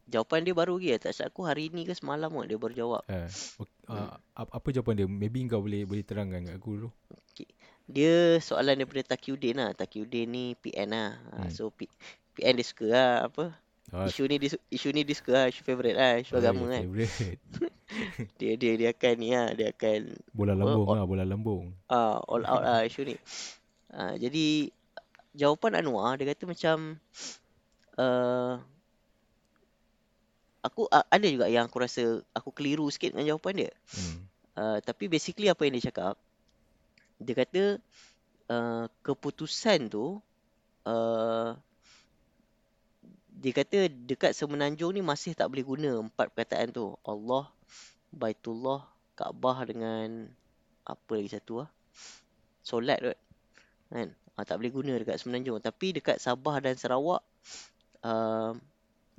Jawapan dia baru lagi Tak silap aku hari ni ke semalam kot dia baru jawab. Uh, okay, uh, apa, apa jawapan dia? Maybe kau boleh boleh terangkan kat aku dulu. Dia soalan daripada Taqiyuddin lah. Taqiyuddin ni PN lah. Hmm. So P, PN dia suka lah apa? Ah, Isu ni dia, su- isu ni dia suka lah Isu favourite lah Isu oh, agama kan. Dia dia dia akan ni lah Dia akan Bola lambung Oh. lah Bola lambung. ah all out lah isu ni. Ah, Jadi Jawapan Anwar Dia kata macam uh, Aku uh, ada juga yang aku rasa Aku keliru sikit dengan jawapan dia hmm. uh, Tapi basically apa yang dia cakap Dia kata uh, Keputusan tu uh, Dia kata dekat semenanjung ni masih tak boleh guna empat perkataan tu Allah, Baitullah, Kaabah dengan apa lagi satu ah? Solat kot. Kan? Ah, tak boleh guna dekat semenanjung. Tapi dekat Sabah dan Sarawak uh,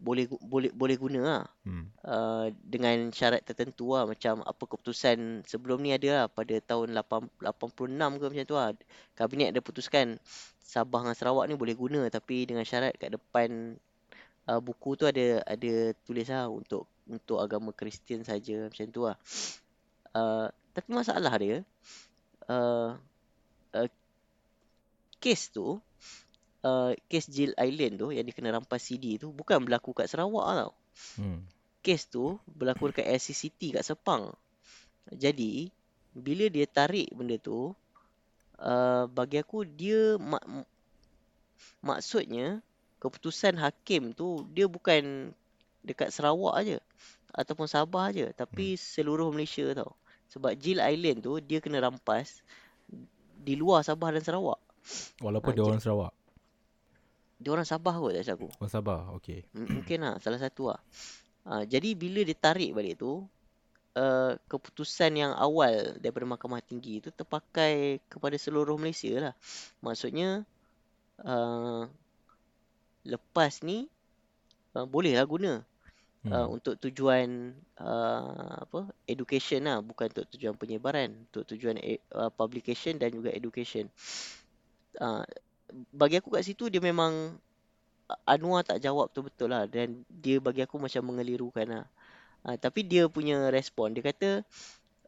boleh boleh boleh guna lah. Hmm. Uh, dengan syarat tertentu lah macam apa keputusan sebelum ni ada lah pada tahun 8, 86 ke macam tu lah kabinet ada putuskan Sabah dengan Sarawak ni boleh guna tapi dengan syarat kat depan uh, buku tu ada ada tulis lah untuk untuk agama Kristian saja macam tu lah uh, tapi masalah dia uh, uh, kes tu uh, kes Jill Island tu yang dia kena rampas CD tu bukan berlaku kat Sarawak tau Hmm. kes tu berlaku dekat LCCT kat Sepang. Jadi, bila dia tarik benda tu, uh, bagi aku dia mak, maksudnya keputusan hakim tu dia bukan dekat Sarawak aja ataupun Sabah aja, tapi seluruh Malaysia tau. Sebab Jill Island tu dia kena rampas di luar Sabah dan Sarawak. Walaupun Ah, dia orang Sarawak Dia orang Sabah kot tak aku. Orang Sabah Okay M- Mungkin lah salah satu lah. Ha, jadi bila dia tarik balik tu uh, keputusan yang awal daripada Mahkamah Tinggi tu terpakai kepada seluruh Malaysia lah. Maksudnya uh, lepas ni uh, bolehlah guna hmm. uh, untuk tujuan uh, apa education lah bukan untuk tujuan penyebaran untuk tujuan e- uh, publication dan juga education uh, bagi aku kat situ dia memang Anwar tak jawab betul-betul lah. Dan dia bagi aku macam mengelirukan lah. Uh, tapi dia punya respon dia kata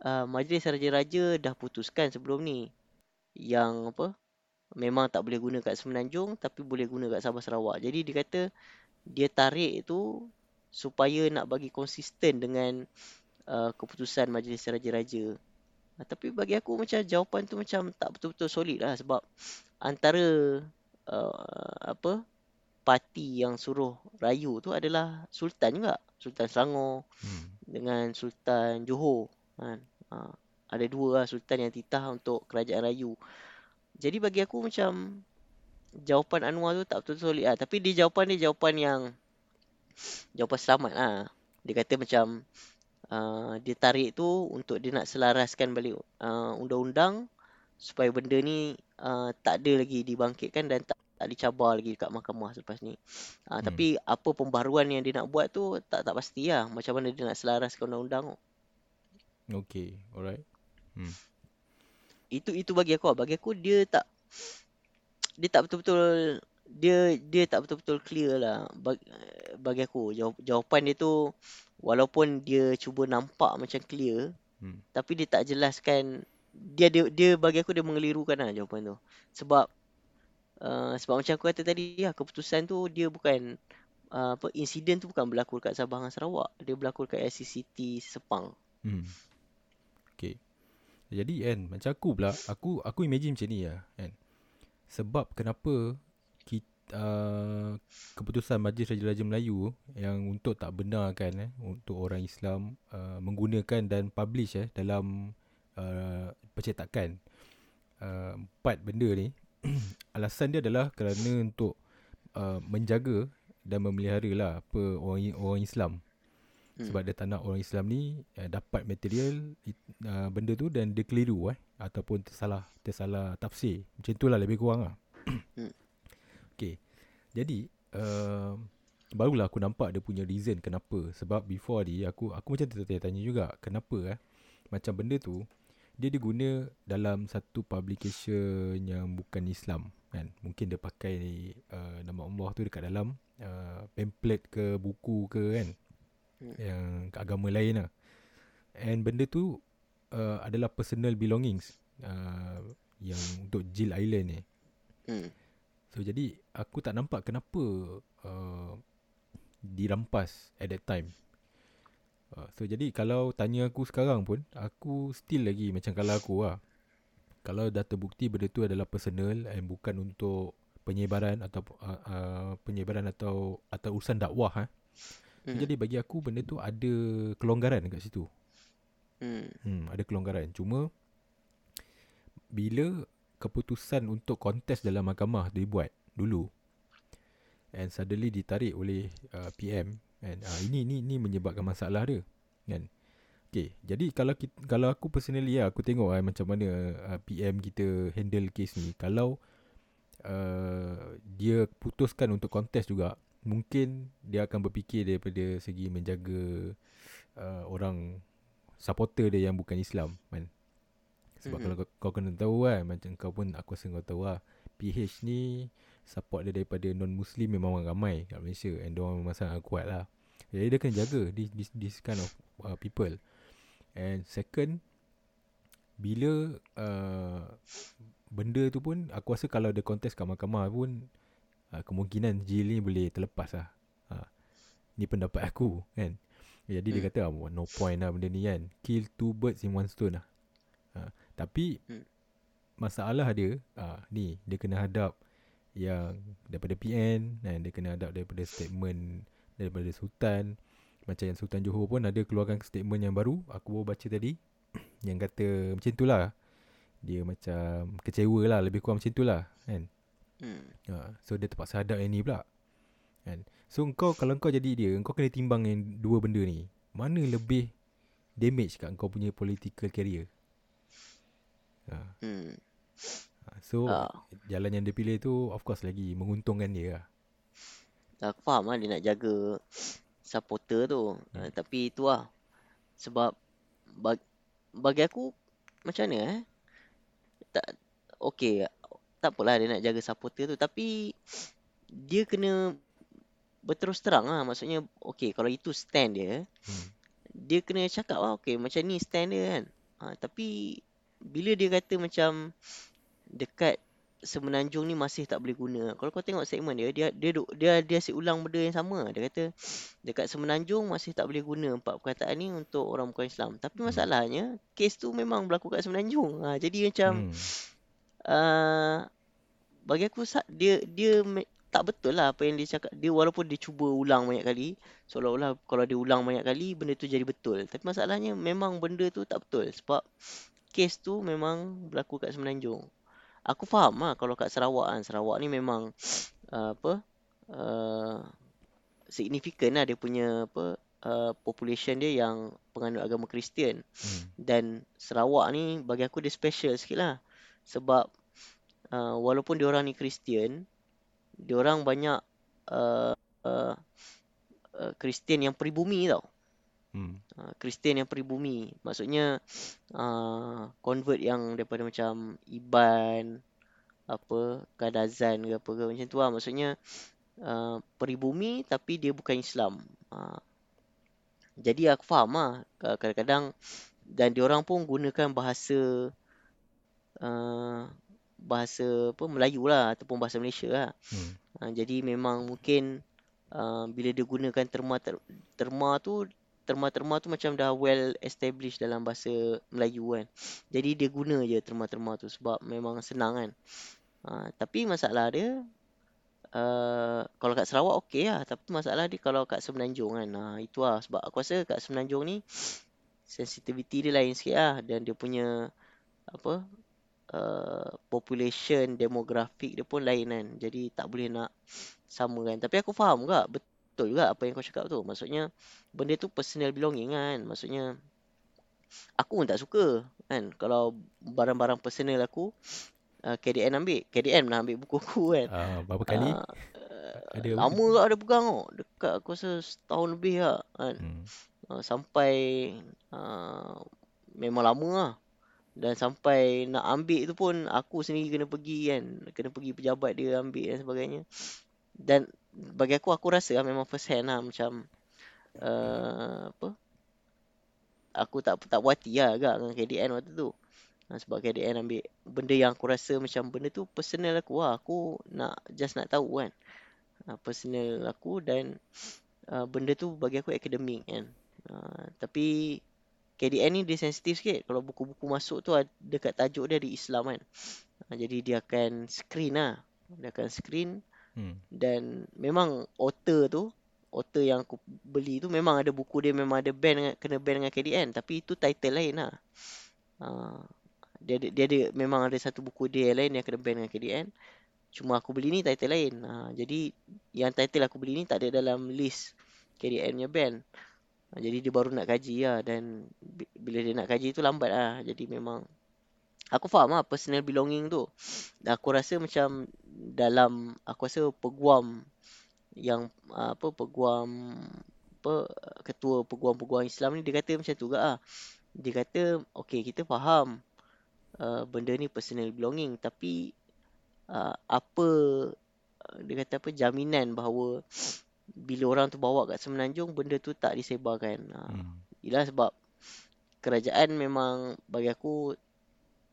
uh, Majlis Raja-Raja dah putuskan sebelum ni. Yang apa memang tak boleh guna kat Semenanjung tapi boleh guna kat Sabah Sarawak. Jadi dia kata dia tarik itu supaya nak bagi konsisten dengan uh, keputusan Majlis Raja-Raja. Uh, tapi bagi aku macam jawapan tu macam tak betul-betul solid lah sebab antara uh, apa parti yang suruh rayu tu adalah Sultan juga. Sultan Selangor hmm. dengan Sultan Johor kan. Uh, ada dua lah Sultan yang titah untuk kerajaan rayu. Jadi bagi aku macam jawapan Anwar tu tak betul-betul solid lah. Tapi dia jawapan dia jawapan yang jawapan selamat lah. Dia kata macam uh, dia tarik tu untuk dia nak selaraskan balik uh, undang-undang supaya benda ni uh, tak ada lagi dibangkitkan dan tak tak dicabar lagi dekat mahkamah selepas ni. Uh, Hmm. Tapi apa pembaharuan yang dia nak buat tu tak tak pasti lah. Macam mana dia nak selaraskan undang-undang tu. Okay Alright hmm. Itu itu bagi aku lah. Bagi aku dia tak dia tak betul-betul dia dia tak betul-betul clear lah bagi, bagi aku jawab, jawapan dia tu walaupun dia cuba nampak macam clear Hmm. tapi dia tak jelaskan dia dia, dia bagi aku dia mengelirukan lah jawapan tu sebab uh, sebab macam aku kata tadi ya keputusan tu dia bukan uh, apa insiden tu bukan berlaku dekat Sabah dan Sarawak dia berlaku dekat LCCT Sepang Hmm. Okay. Jadi kan macam aku pula aku aku imagine macam ni lah kan. Sebab kenapa uh, keputusan Majlis Raja-Raja Melayu yang untuk tak benarkan eh untuk orang Islam uh, menggunakan dan publish eh dalam uh, percetakan uh, empat benda ni alasan dia adalah kerana untuk uh, menjaga dan memelihara lah apa orang orang Islam Hmm. sebab dia tak nak orang Islam ni uh, dapat material uh, benda tu dan dia keliru eh ataupun tersalah tersalah tafsir. Macam itulah lebih kurang lah. Hmm. okay. Jadi uh, barulah aku nampak dia punya reason kenapa. Sebab before ni aku aku macam tertanya-tanya juga kenapa eh macam benda tu dia diguna dalam satu publication yang bukan Islam kan. Mungkin dia pakai uh, nama Allah tu dekat dalam uh, pamphlet ke buku ke kan. Hmm. Yang agama lain lah. And benda tu uh, adalah personal belongings uh, yang untuk Jill Island ni. Hmm. So jadi aku tak nampak kenapa uh, dirampas at that time. Uh, so jadi kalau tanya aku sekarang pun aku still lagi macam kalau aku lah. Kalau data bukti benda tu adalah personal and bukan untuk penyebaran atau uh, uh, penyebaran atau atau urusan dakwah eh. Hmm. Jadi bagi aku benda tu ada kelonggaran dekat situ. Hmm. hmm ada kelonggaran. Cuma bila keputusan untuk kontes dalam mahkamah dibuat dulu. And suddenly ditarik oleh uh, PM and uh, ini ni ni menyebabkan masalah dia kan? Okey jadi kalau kita, kalau aku personally ya aku tengok uh, macam mana uh, PM kita handle case ni. Kalau uh, dia putuskan untuk kontes juga mungkin dia akan berfikir daripada segi menjaga uh, orang supporter dia yang bukan Islam kan sebab mm-hmm. kalau kau, kau kena tahu kan Macam kau pun aku rasa kau tahu lah. PH ni Support dia daripada non-Muslim memang orang ramai kat Malaysia And diorang memang sangat kuat lah. Jadi dia kena jaga this, this, this kind of uh, people. And second Bila uh, Benda tu pun Aku rasa kalau ada kontes kat mahkamah pun uh, Kemungkinan Jill ni boleh terlepas lah. Uh, Ni pendapat aku kan. Jadi hmm. dia kata oh, No point lah benda ni kan. Kill two birds in one stone lah. Uh, tapi hmm. masalah dia ah ni dia kena hadap yang daripada PN dan dia kena hadap daripada statement daripada sultan. Macam yang Sultan Johor pun ada keluarkan statement yang baru aku baru baca tadi yang kata macam itulah dia macam kecewa lah lebih kurang macam itulah kan? Hmm. ha, so dia terpaksa hadap yang ni pula kan? So kau kalau kau jadi dia kau kena timbang yang dua benda ni. Mana lebih damage kat kau punya political career Ha. Hmm. Ha, so uh. jalan yang dia pilih tu of course lagi menguntungkan dia lah. Aku faham lah dia nak jaga supporter tu. Hmm. Uh, tapi itu lah. Sebab bag, bagi aku macam mana eh? Tak, okay. Tak apalah dia nak jaga supporter tu. Tapi dia kena berterus terang lah. Maksudnya okay kalau itu stand dia. Hmm. Dia kena cakap lah okay macam ni stand dia kan. Ha, tapi bila dia kata macam dekat semenanjung ni masih tak boleh guna. Kalau kau tengok segmen dia, dia dia dia dia, dia asyik ulang benda yang sama. Dia kata dekat semenanjung masih tak boleh guna empat perkataan ni untuk orang bukan Islam. Tapi hmm. masalahnya kes tu memang berlaku kat semenanjung. Ha, jadi macam hmm. uh, bagi aku dia dia tak betul lah apa yang dia cakap. Dia walaupun dia cuba ulang banyak kali, seolah-olah kalau dia ulang banyak kali benda tu jadi betul. Tapi masalahnya memang benda tu tak betul sebab kes tu memang berlaku kat Semenanjung. Aku faham lah kalau kat Sarawak kan. Sarawak ni memang uh, apa uh, signifikan lah dia punya apa uh, population dia yang penganut agama Kristian. Hmm. Dan Sarawak ni bagi aku dia special sikit lah. Sebab uh, walaupun dia orang ni Kristian, dia orang banyak uh, uh, Kristian uh, yang peribumi tau. Hmm. Ah, Kristian yang peribumi. Maksudnya uh, convert yang daripada macam Iban apa Kadazan ke apa ke macam tu lah. Maksudnya uh, peribumi tapi dia bukan Islam. Uh, jadi aku faham lah kadang-kadang dan diorang pun gunakan bahasa uh, bahasa apa Melayu lah ataupun bahasa Malaysia lah. Hmm. Uh, jadi memang mungkin uh, bila dia gunakan terma terma tu terma-terma tu macam dah well established dalam bahasa Melayu kan. Jadi dia guna je terma-terma tu sebab memang senang kan. Ha, tapi masalah dia uh, kalau kat Sarawak okey lah tapi masalah dia kalau kat Semenanjung kan. Ha, itu lah sebab aku rasa kat Semenanjung ni sensitivity dia lain sikit lah dan dia punya apa uh, population demografik dia pun lain kan. Jadi tak boleh nak sama kan. Tapi aku faham juga betul juga apa yang kau cakap tu. Maksudnya benda tu personal belonging kan. Maksudnya aku pun tak suka kan kalau barang-barang personal aku uh, KDN ambil. KDN pernah ambil buku aku kan. Uh, berapa kali? Uh, ada lama tak ada pegang tau. Dekat aku rasa setahun lebih lah kan. Hmm. Uh, sampai uh, memang lama lah. Dan sampai nak ambil tu pun aku sendiri kena pergi kan. Kena pergi pejabat dia ambil dan sebagainya. Dan bagi aku, aku rasa lah memang first hand lah macam uh, apa aku tak tak puas hati lah agak dengan KDN waktu tu. Ha, sebab KDN ambil benda yang aku rasa macam benda tu personal aku lah. Aku nak just nak tahu kan. Ha, personal aku dan uh, benda tu bagi aku akademik kan. Uh, tapi KDN ni dia sensitif sikit. Kalau buku-buku masuk tu dekat tajuk dia di Islam kan. Uh, jadi dia akan screen lah. Dia akan screen. Hmm. Dan memang author tu, author yang aku beli tu memang ada buku dia memang ada band kena band dengan KDN. Tapi itu title lain lah. Uh, dia, dia, dia ada, memang ada satu buku dia lain yang kena band dengan KDN. Cuma aku beli ni title lain. Uh, jadi yang title aku beli ni tak ada dalam list KDN punya band. Ha, jadi dia baru nak kaji lah dan bila dia nak kaji tu lambat lah. Jadi memang aku faham lah personal belonging tu. Dan aku rasa macam dalam aku rasa peguam yang apa peguam apa ketua peguam-peguam Islam ni dia kata macam tu juga ah. Dia kata okey kita faham uh, benda ni personal belonging tapi uh, apa dia kata apa jaminan bahawa bila orang tu bawa kat Semenanjung benda tu tak disebarkan. Ha. Hmm. Ialah sebab kerajaan memang bagi aku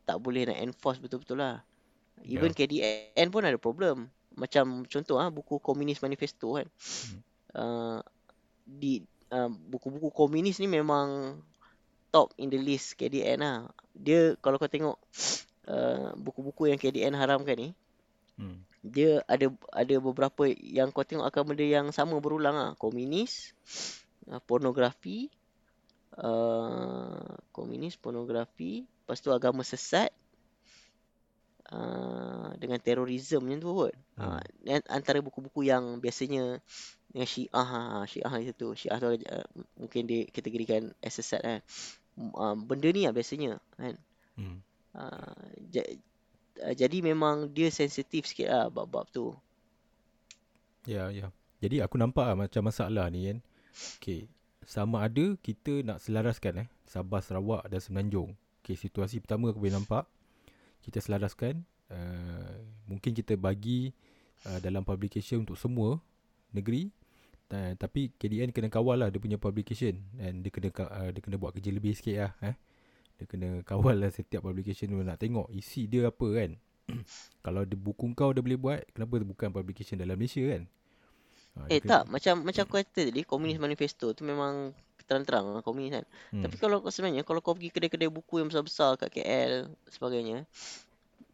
tak boleh nak enforce betul-betul lah. Even yeah. KDN pun ada problem. Macam contoh ah buku Komunis Manifesto kan. Hmm. Uh, di uh, buku-buku komunis ni memang top in the list KDN lah. Dia kalau kau tengok uh, buku-buku yang KDN haramkan ni. Hmm dia ada ada beberapa yang kau tengok akan benda yang sama berulang ah komunis uh, pornografi uh, komunis pornografi lepas tu agama sesat uh, dengan terorisme macam tu kot hmm. uh, antara buku-buku yang biasanya dengan syiah ha, syiah itu syiah tu uh, mungkin dikategorikan as sesat kan uh, benda ni lah biasanya kan hmm. uh, uh, jadi memang dia sensitif sikit lah bab-bab tu. Ya, ya. Jadi aku nampak lah macam masalah ni kan. Okay. Sama ada kita nak selaraskan eh. Sabah, Sarawak dan Semenanjung. Okay, situasi pertama aku boleh nampak. Kita selaraskan. Uh, mungkin kita bagi uh, dalam publication untuk semua negeri. Uh, tapi KDN kena kawal lah dia punya publication. Dan dia kena, uh, dia kena buat kerja lebih sikit lah. Eh. Dia kena kawal lah setiap publication nak tengok isi dia apa kan. Kalau dia buku kau dia boleh buat, kenapa bukan publication dalam Malaysia kan? Ha, eh tak, kena... macam macam aku kata tadi, Komunis hmm. Manifesto tu memang terang-terang lah komunis kan. Hmm. Tapi kalau sebenarnya, kalau kau pergi kedai-kedai buku yang besar-besar kat KL sebagainya,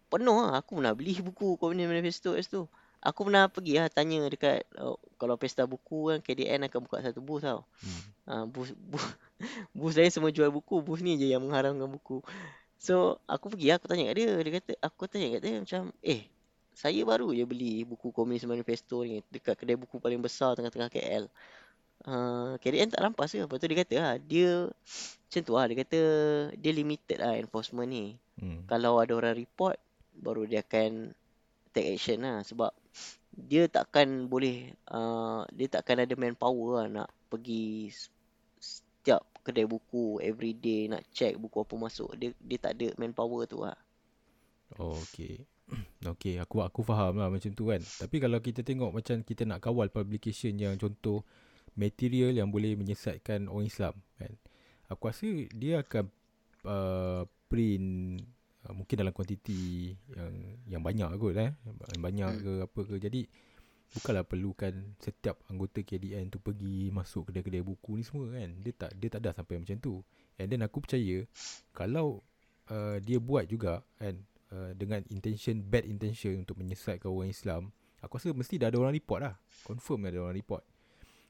penuh lah. Aku pernah beli buku Komunis Manifesto kat situ. Aku pernah pergi lah tanya dekat, oh, kalau pesta buku kan, KDN akan buka satu booth tau. Hmm. Uh, booth, booth, bus lain semua jual buku Bus ni je yang mengharamkan buku So aku pergi aku tanya kat dia Dia kata Aku tanya kat dia macam Eh saya baru je beli buku Komunis Manifesto ni Dekat kedai buku paling besar tengah-tengah KL uh, KDN tak rampas ke Lepas tu dia kata lah Dia Macam tu lah Dia kata Dia limited lah enforcement ni hmm. Kalau ada orang report Baru dia akan Take action lah Sebab Dia takkan boleh uh, Dia takkan ada manpower lah Nak pergi setiap kedai buku every day nak check buku apa masuk dia dia tak ada manpower tu lah. Oh, okay. okay, aku aku faham lah macam tu kan. Tapi kalau kita tengok macam kita nak kawal publication yang contoh material yang boleh menyesatkan orang Islam kan. Aku rasa dia akan uh, print uh, mungkin dalam kuantiti yang yang banyak kot eh. Banyak hmm. ke apa ke. Jadi bukanlah perlukan setiap anggota KDN tu pergi masuk kedai-kedai buku ni semua kan dia tak dia tak ada sampai macam tu and then aku percaya kalau uh, dia buat juga kan uh, dengan intention bad intention untuk menyesatkan orang Islam aku rasa mesti dah ada orang report lah. Confirm dah ada orang report.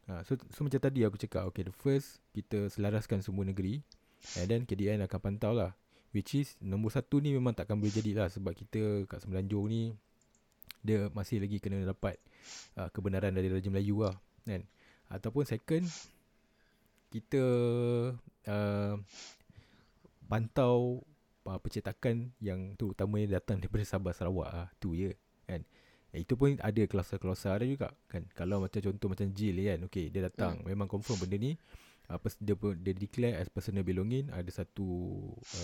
Uh, so, so macam tadi aku cakap okay the first kita selaraskan semua negeri and then KDN akan pantau lah. Which is nombor satu ni memang takkan boleh jadilah sebab kita kat Semenanjung ni dia masih lagi kena dapat uh, kebenaran dari Raja Melayu lah kan. Ataupun second kita uh, pantau percetakan yang tu utamanya datang daripada Sabah Sarawak ah tu je kan eh, itu pun ada kelasa-kelasa ada juga kan kalau macam contoh macam Jill kan okey dia datang hmm. memang confirm benda ni apa dia pun dia declare as personal belonging ada satu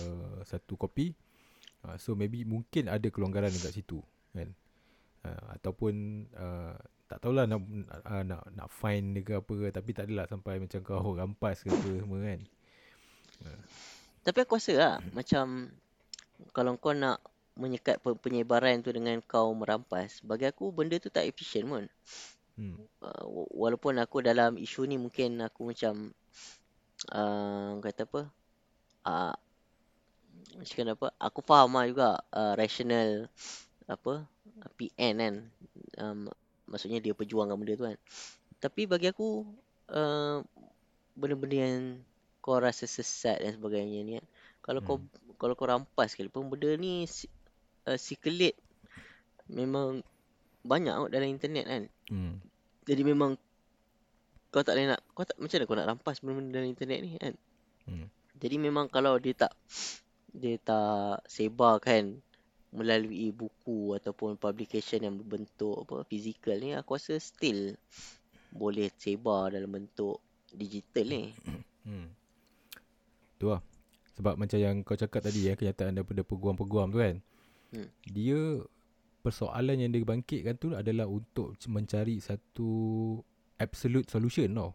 uh, satu kopi uh, so maybe mungkin ada kelonggaran dekat situ kan uh, ataupun uh, tak tahulah nak uh, nak nak fine dia ke apa ke tapi tak adalah sampai macam kau rampas ke apa semua kan uh. Tapi aku rasa lah macam kalau kau nak menyekat penyebaran tu dengan kau merampas bagi aku benda tu tak efisien pun. Hmm. uh, walaupun aku dalam isu ni mungkin aku macam uh, kata apa? Uh, macam apa? Aku faham lah juga uh, rational apa? PN kan. Um, maksudnya dia perjuangkan benda tu kan. Tapi bagi aku uh, benda-benda yang kau rasa sesat dan sebagainya ni kan kalau hmm. kau kalau kau rampas sekali pun benda ni uh, circulate memang banyak out dalam internet kan. Hmm. Jadi memang kau tak boleh nak kau tak macam mana kau nak rampas benda-benda dalam internet ni kan. Hmm. Jadi memang kalau dia tak dia tak sebarkan melalui buku ataupun publication yang berbentuk apa fizikal ni aku rasa still boleh sebar dalam bentuk digital ni. Hmm. Tu lah. Sebab macam yang kau cakap tadi ya kenyataan daripada peguam-peguam tu kan. Hmm. Dia persoalan yang dia bangkitkan tu adalah untuk mencari satu absolute solution tau.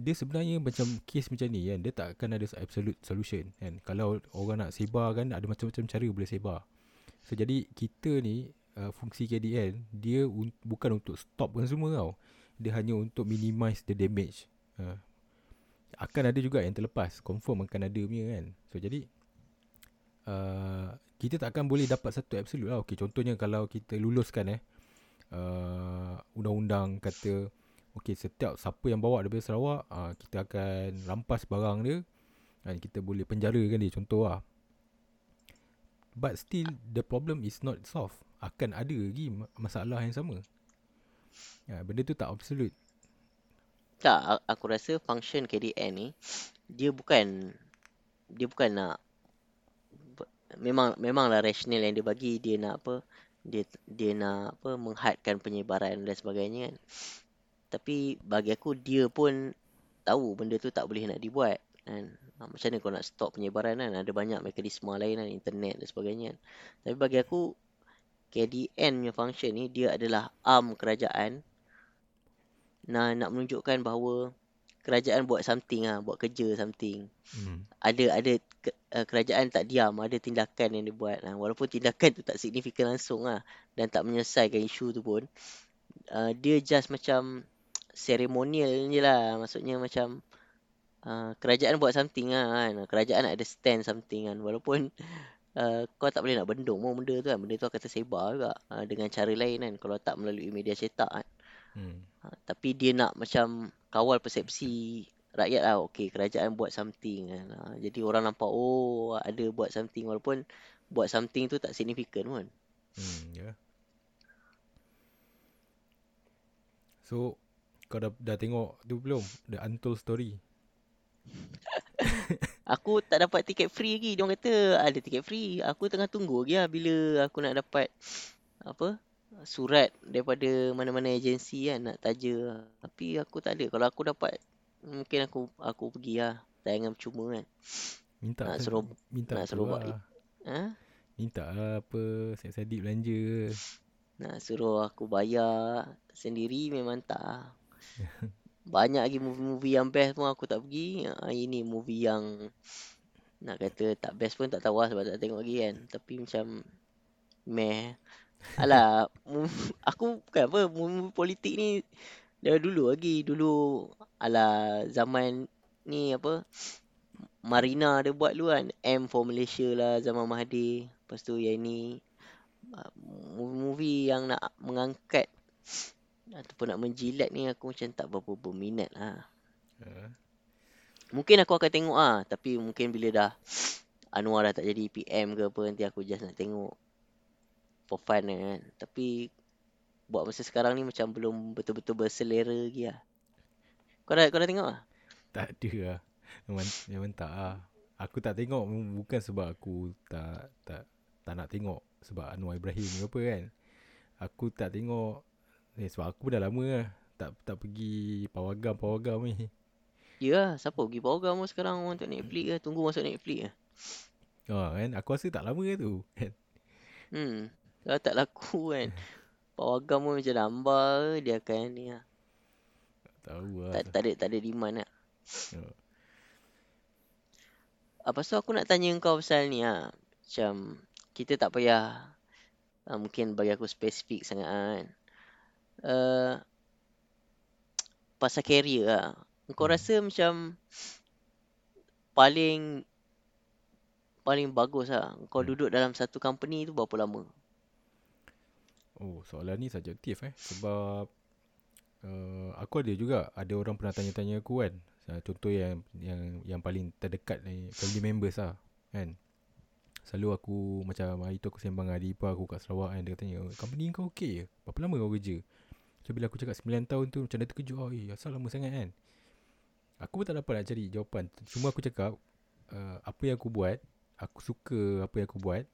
Dia sebenarnya macam case macam ni kan. Dia tak akan ada absolute solution kan. Kalau orang nak sebar kan ada macam-macam cara boleh sebar. So jadi kita ni uh, fungsi KDN dia un- bukan untuk stopkan semua tau. Dia hanya untuk minimize the damage. Uh, akan ada juga yang terlepas. Confirm akan ada punya kan. So jadi uh, kita tak akan boleh dapat satu absolute lah. Okay, contohnya kalau kita luluskan eh uh, undang-undang kata okay, setiap siapa yang bawa daripada Sarawak uh, kita akan rampas barang dia dan kita boleh penjara kan dia contoh lah. But still the problem is not solved. Akan ada lagi masalah yang sama. Ya, benda tu tak absolute. Tak, aku rasa function KDN ni dia bukan dia bukan nak memang memanglah rasional yang dia bagi dia nak apa dia dia nak apa menghadkan penyebaran dan sebagainya kan. Tapi bagi aku dia pun tahu benda tu tak boleh nak dibuat kan. Ha, macam mana kau nak stop penyebaran kan? Ada banyak mekanisme lain kan internet dan sebagainya kan. Tapi bagi aku KDN punya function ni dia adalah arm kerajaan nak nak menunjukkan bahawa kerajaan buat something ah, buat kerja something. Hmm. Ada ada ke, uh, kerajaan tak diam, ada tindakan yang dia buat. Nah, walaupun tindakan tu tak signifikan langsung ah dan tak menyelesaikan isu tu pun, uh, dia just macam seremonial je lah. Maksudnya macam uh, kerajaan buat something ah kan. Kerajaan ada stand something kan. Walaupun uh, kau tak boleh nak bendung pun benda tu kan. Benda tu akan tersebar juga uh, dengan cara lain kan. Kalau tak melalui media cetak kan. Hmm. Uh, tapi dia nak macam kawal persepsi rakyat lah. Okey kerajaan buat something kan. Ha, jadi orang nampak oh ada buat something. Walaupun buat something tu tak signifikan kan hmm ya. Yeah. so kau dah, dah tengok tu belum? The untold story? Aku tak dapat tiket free lagi. Dia kata ada tiket free. Aku tengah tunggu lagi lah bila aku nak dapat apa surat daripada mana-mana agensi kan nak taja. Tapi aku tak ada. Kalau aku dapat mungkin aku aku pergi lah. Tayangan percuma kan. Minta nak suruh minta nak suruh buat lah. ha? Minta lah apa? Sadik belanja nak suruh aku bayar sendiri memang tak. Banyak lagi movie-movie yang best pun aku tak pergi. Ha, ini movie yang nak kata tak best pun tak tahu lah sebab tak tengok lagi kan. Tapi macam meh Alah, aku bukan apa, movie politik ni dari dulu lagi. Dulu ala zaman ni apa, Marina ada buat dulu kan. M for Malaysia lah zaman Mahathir. Lepas tu yang ni, movie yang nak mengangkat ataupun nak menjilat ni aku macam tak berapa berminat lah. Uh. Mungkin aku akan tengok ah, tapi mungkin bila dah Anwar dah tak jadi PM ke apa nanti aku just nak tengok for fun kan. Tapi buat masa sekarang ni macam belum betul-betul berselera lagi lah. Kau dah, kau dah tengok lah? Tak ada lah. Memang, memang tak lah. Aku tak tengok bukan sebab aku tak tak tak nak tengok sebab Anwar Ibrahim ke apa kan. Aku tak tengok eh, sebab aku dah lama lah tak tak pergi pawagam pawagam ni. Ya, siapa pergi program pun sekarang orang tengok Netflix ke, tunggu masuk Netflix ke. Ha, kan? Aku rasa tak lama tu. Kan? Hmm. Kalau tak laku kan. Program pun macam lambar dia akan ni lah. Tak tahu lah. Tak, tak ada tak ada demand lah. Ya. Apa so aku nak tanya kau pasal ni lah. Macam kita tak payah uh, mungkin bagi aku spesifik sangat lah kan. Uh, pasal career lah. Kau Hmm. rasa macam paling paling bagus lah. Kau Hmm. duduk dalam satu company tu berapa lama? Oh, soalan ni subjektif eh. Sebab uh, aku ada juga. Ada orang pernah tanya-tanya aku kan. Uh, contoh yang yang yang paling terdekat ni family members lah kan. Selalu aku macam hari tu aku sembang dengan adik ipar aku kat Sarawak kan. Dia tanya, company kau okey ke? Berapa lama kau kerja? Macam bila aku cakap 9 tahun tu macam dia terkejut. Oh, eh, asal lama sangat kan? Aku pun tak dapat nak cari jawapan. Cuma aku cakap, uh, apa yang aku buat, aku suka apa yang aku buat.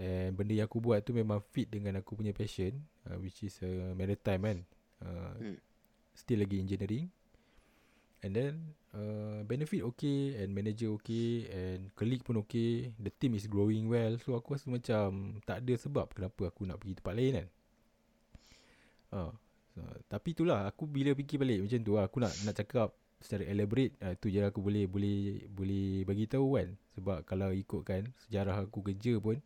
And benda yang aku buat tu memang fit dengan aku punya passion. Uh, which is uh, maritime kan. Uh, Hmm. Still lagi engineering. And then uh, benefit okay and manager okay and colleague pun okay. The team is growing well. So aku rasa macam tak ada sebab kenapa aku nak pergi tempat lain kan. Uh, so, tapi itulah aku bila fikir balik macam tu lah, aku nak nak cakap secara elaborate uh, tu je aku boleh boleh boleh bagi tahu kan. Sebab kalau ikutkan sejarah aku kerja pun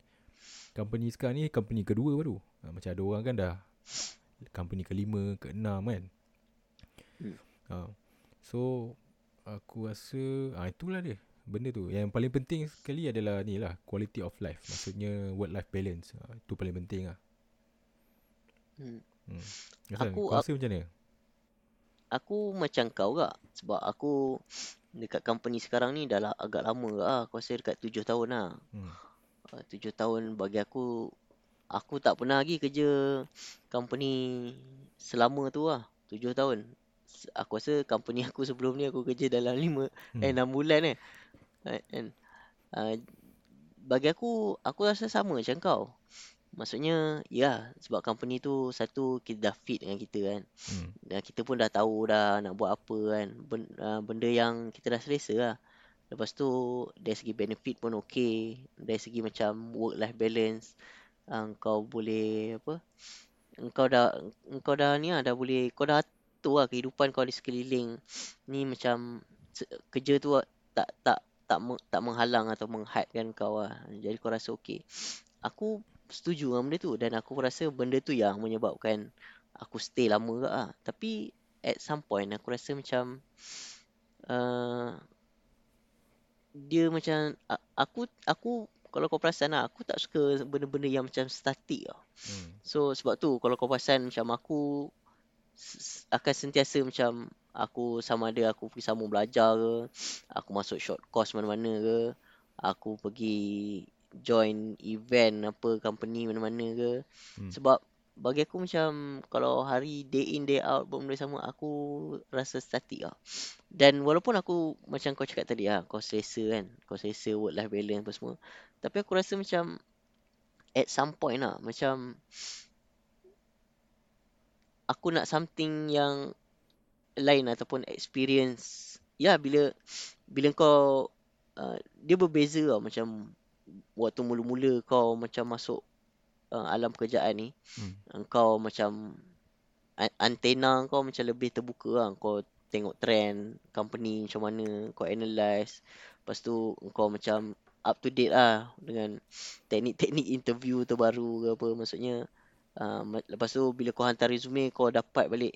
company sekarang ni company kedua baru. Uh, macam ada orang kan dah company kelima, keenam kan. Hmm. Uh, so aku rasa ah itulah dia benda tu. Yang paling penting sekali adalah ni lah quality of life. Maksudnya work life balance. Uh, itu paling penting lah. Hmm. Hmm. Hasan, Aku- kau rasa macam mana? Aku macam kau gak sebab aku dekat company sekarang ni dah lah agak lama lah. Aku rasa dekat tujuh tahun lah. Hmm. Uh, tujuh tahun bagi aku aku tak pernah lagi kerja company selama tu lah. Tujuh tahun. Aku rasa company aku sebelum ni aku kerja dalam lima Hmm. eh enam bulan eh. Uh, and, uh, bagi aku aku rasa sama macam kau. Maksudnya ya sebab company tu satu kita dah fit dengan kita kan. Hmm. Dan kita pun dah tahu dah nak buat apa kan. Ben, uh, benda yang kita dah selesa lah. Lepas tu dari segi benefit pun okey. Dari segi macam work life balance. Uh, kau boleh apa? Engkau dah engkau dah ni lah dah boleh kau dah atur lah kehidupan kau di sekeliling. Ni macam kerja tu tak tak tak meng, tak menghalang atau menghadkan kau lah. Jadi kau rasa okey. Aku setuju dengan benda tu dan aku rasa benda tu yang menyebabkan aku stay lama ke lah. Tapi at some point aku rasa macam uh, dia macam aku aku kalau kau perasan lah aku tak suka benda-benda yang macam statik lah. Hmm. So sebab tu kalau kau perasan macam aku akan sentiasa macam aku sama ada aku pergi sambung belajar ke, aku masuk short course mana-mana ke, aku pergi join event apa company mana-mana ke. Hmm. Sebab bagi aku macam kalau hari day in day out buat benda sama aku rasa statik lah. Dan walaupun aku macam kau cakap tadi lah, kau selesa kan, kau selesa work life balance apa semua. Tapi aku rasa macam at some point lah, macam aku nak something yang lain ataupun experience. Ya bila bila kau uh, dia berbeza lah macam waktu mula-mula kau macam masuk uh, alam pekerjaan ni Hmm. kau macam an- antena kau macam lebih terbuka lah. Kau tengok trend company macam mana, kau analyse. Lepas tu kau macam up to date lah dengan teknik-teknik interview terbaru ke apa. Maksudnya uh, lepas tu bila kau hantar resume kau dapat balik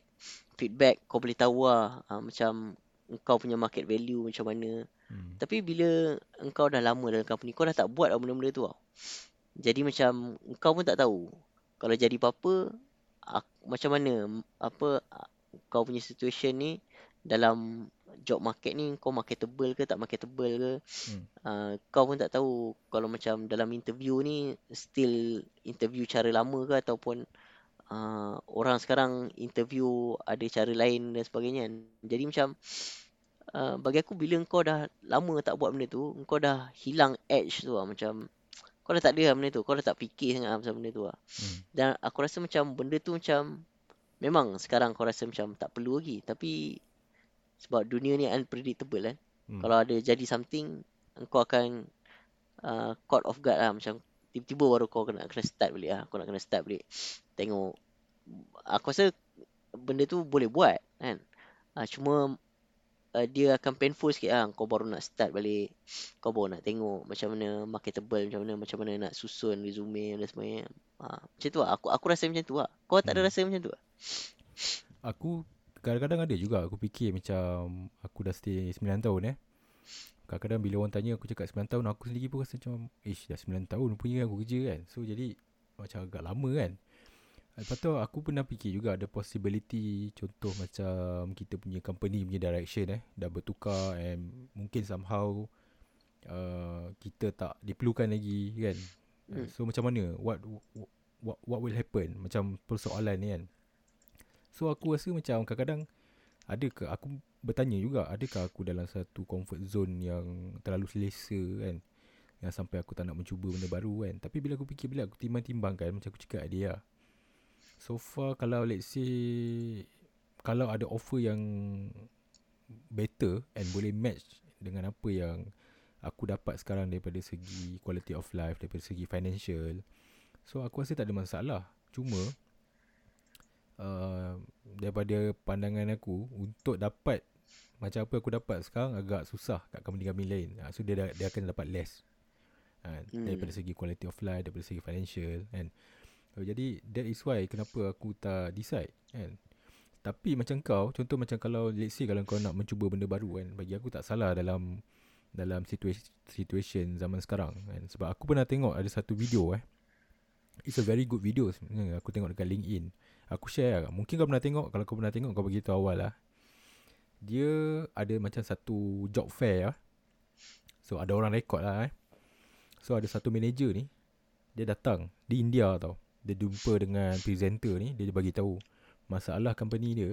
feedback, kau boleh tahu lah uh, macam kau punya market value macam mana. Hmm. Tapi bila engkau dah lama dalam company, kau dah tak buat benda-benda tu tau. Jadi macam engkau pun tak tahu. Kalau jadi apa-apa, macam mana apa kau punya situation ni dalam job market ni kau marketable ke tak marketable ke. Hmm. Uh, kau pun tak tahu kalau macam dalam interview ni still interview cara lama ke ataupun uh, orang sekarang interview ada cara lain dan sebagainya. Jadi macam uh, bagi aku bila kau dah lama tak buat benda tu, kau dah hilang edge tu lah macam kau dah tak ada lah benda tu, kau dah tak fikir sangat lah pasal benda tu lah. Hmm. Dan aku rasa macam benda tu macam memang sekarang kau rasa macam tak perlu lagi tapi Sebab dunia ni unpredictable kan. Hmm. Kalau ada jadi something, engkau akan uh, caught off guard lah. Macam tiba-tiba baru kau kena, kena start balik lah. Kau nak kena start balik. Tengok. Aku rasa benda tu boleh buat kan. Uh, cuma uh, dia akan painful sikit lah. Kau baru nak start balik. Kau baru nak tengok macam mana marketable, macam mana macam mana nak susun resume dan sebagainya. Uh, macam tu lah. Aku, aku rasa macam tu lah. Kau tak ada Hmm. rasa macam tu lah? Aku kadang-kadang ada juga aku fikir macam aku dah stay 9 tahun eh. Kadang-kadang bila orang tanya aku cakap 9 tahun aku sendiri pun rasa macam ish dah 9 tahun punya aku kerja kan. So jadi macam agak lama kan. Lepas tu aku pernah fikir juga ada possibility contoh macam kita punya company punya direction eh dah bertukar and mungkin somehow uh, kita tak diperlukan lagi kan. Hmm. So macam mana what what what will happen macam persoalan ni kan. So aku rasa macam kadang-kadang adakah aku bertanya juga adakah aku dalam satu comfort zone yang terlalu selesa kan yang sampai aku tak nak mencuba benda baru kan. Tapi bila aku fikir bila aku timbang-timbangkan macam aku cakap dia lah. So far kalau let's say kalau ada offer yang better and boleh match dengan apa yang aku dapat sekarang daripada segi quality of life, daripada segi financial. So aku rasa tak ada masalah. Cuma uh, daripada pandangan aku untuk dapat macam apa aku dapat sekarang agak susah kat company-company lain. Uh, so dia dia akan dapat less. Uh, Hmm. daripada segi quality of life, daripada segi financial kan. So, jadi that is why kenapa aku tak decide kan. Tapi macam kau, contoh macam kalau let's say kalau kau nak mencuba benda baru kan, bagi aku tak salah dalam dalam situation situation zaman sekarang kan. Sebab aku pernah tengok ada satu video eh. It's a very good video sebenarnya. Aku tengok dekat LinkedIn. Aku share lah. Mungkin kau pernah tengok. Kalau kau pernah tengok kau bagi tahu awal lah. Dia ada macam satu job fair lah. So ada orang rekod lah eh. So ada satu manager ni. Dia datang di India tau. Dia jumpa dengan presenter ni. Dia bagi tahu masalah company dia.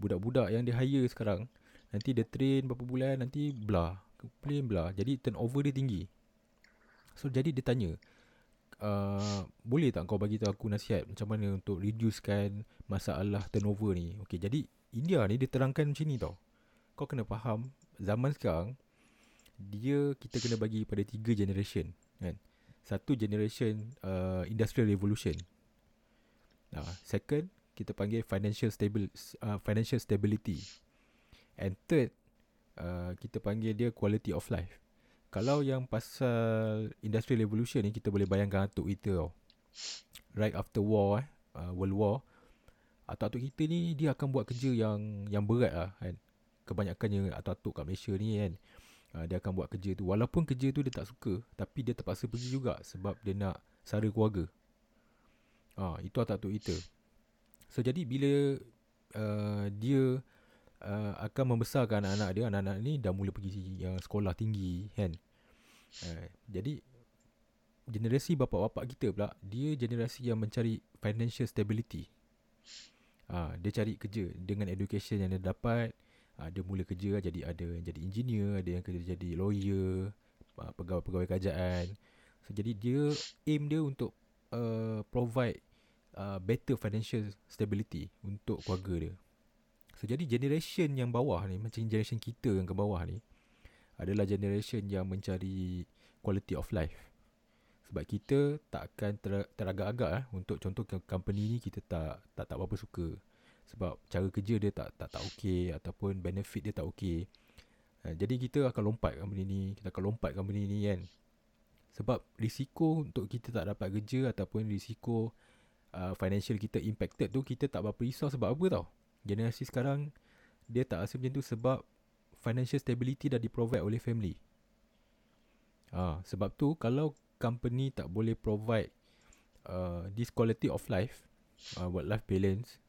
Budak-budak yang dia hire sekarang. Nanti dia train berapa bulan. Nanti blah. Plain blah. Jadi turnover dia tinggi. So jadi dia tanya uh, boleh tak kau bagi tahu aku nasihat macam mana untuk reducekan masalah turnover ni. Okey, jadi India ni dia terangkan macam ni tau. Kau kena faham zaman sekarang dia kita kena bagi pada tiga generation kan. Satu generation uh, industrial revolution. Uh, second kita panggil financial stable uh, financial stability. And third uh, kita panggil dia quality of life. Kalau yang pasal industrial revolution ni kita boleh bayangkan atuk kita tau. Right after war eh, uh, world war, atuk-atuk kita ni dia akan buat kerja yang yang berat lah kan. Kebanyakannya atuk-atuk kat Malaysia ni kan. Uh, dia akan buat kerja tu walaupun kerja tu dia tak suka tapi dia terpaksa pergi juga sebab dia nak sara keluarga. Ah, itu atuk-atuk kita. So jadi bila uh, dia uh, akan membesarkan anak-anak dia, anak-anak ni dah mula pergi uh, sekolah tinggi kan. Uh, jadi generasi bapak-bapak kita pula dia generasi yang mencari financial stability. Ah, dia cari kerja dengan education yang dia dapat. Dia mula kerja jadi ada yang jadi engineer, ada yang kerja jadi lawyer, ah, pegawai-pegawai kerajaan. So jadi dia aim dia untuk uh, provide uh, better financial stability untuk keluarga dia. So jadi generation yang bawah ni macam generation kita yang ke bawah ni adalah generation yang mencari quality of life. Sebab kita tak akan ter, teragak-agak eh, untuk contoh company ni kita tak tak tak berapa suka. Sebab cara kerja dia tak tak tak okey ataupun benefit dia tak okey. Ha, jadi kita akan lompat company ni, kita akan lompat company ni kan. Sebab risiko untuk kita tak dapat kerja ataupun risiko uh, financial kita impacted tu kita tak berapa risau sebab apa tau. Generasi sekarang dia tak rasa macam tu sebab financial stability dah di-provide oleh family. Ah, sebab tu kalau company tak boleh provide uh, this quality of life, uh, work life balance,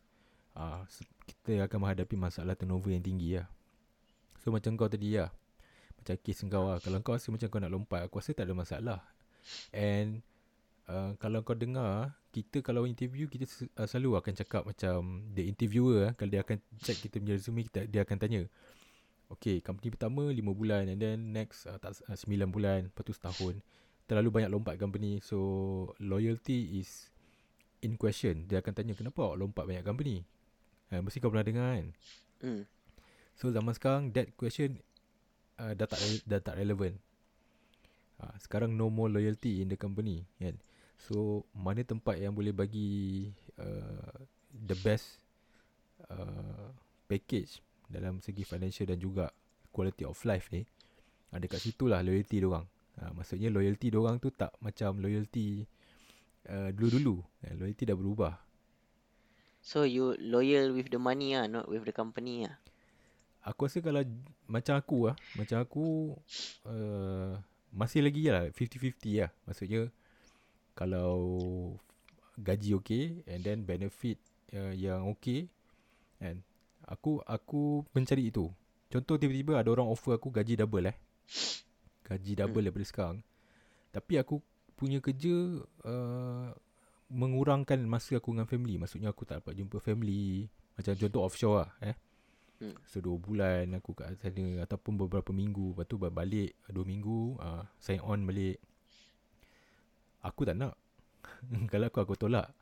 uh, kita akan menghadapi masalah turnover yang tinggi lah. So macam kau tadi lah. Macam kes kau lah. Kalau kau rasa macam kau nak lompat, aku rasa tak ada masalah. And uh, kalau kau dengar, kita kalau interview, kita uh, selalu akan cakap macam the interviewer, uh, kalau dia akan check kita punya resume, kita, dia akan tanya. Okay, company pertama 5 bulan and then next uh, tak, uh, 9 bulan, lepas tu setahun. Terlalu banyak lompat company. So, loyalty is in question. Dia akan tanya, kenapa awak lompat banyak company? Ha, mesti kau pernah dengar kan? Hmm. So zaman sekarang that question uh, dah tak dah tak relevant. Uh, sekarang no more loyalty in the company kan. So mana tempat yang boleh bagi uh, the best uh, package dalam segi financial dan juga quality of life ni. Uh, dekat situ lah loyalty diorang. Uh, maksudnya loyalty diorang tu tak macam loyalty uh, dulu-dulu. Uh, loyalty dah berubah. So you loyal with the money ah, not with the company ah. Aku rasa kalau macam aku lah, macam aku uh, masih lagi lah 50-50 lah. Maksudnya kalau gaji okay and then benefit uh, yang okay kan. Aku aku mencari itu. Contoh tiba-tiba ada orang offer aku gaji double eh. Gaji double Hmm. daripada sekarang. Tapi aku punya kerja uh, mengurangkan masa aku dengan family. Maksudnya aku tak dapat jumpa family. Macam contoh offshore lah eh. Hmm. So dua bulan aku kat sana Ataupun beberapa minggu Lepas tu balik Dua minggu uh, Sign on balik Aku tak nak Kalau aku aku tolak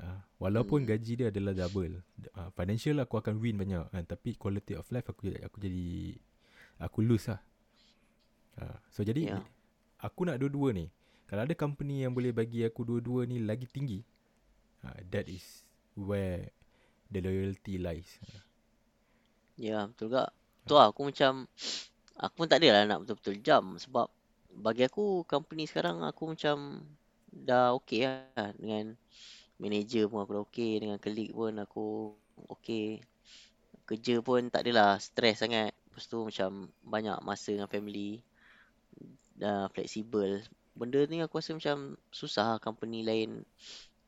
uh, Walaupun Hmm. gaji dia adalah double uh, Financial aku akan win banyak kan? Tapi quality of life aku aku jadi Aku lose lah uh, So jadi Ya. Aku nak dua-dua ni Kalau ada company yang boleh bagi aku dua-dua ni lagi tinggi uh, That is where the loyalty lies Ya, betul tak? Tu lah, aku macam aku pun tak adalah nak betul-betul jam sebab bagi aku company sekarang aku macam dah okey lah dengan manager pun aku dah okey dengan colleague pun aku okey. Kerja pun tak adalah stres sangat. Lepas tu macam banyak masa dengan family. Dah fleksibel. Benda ni aku rasa macam susah lah company lain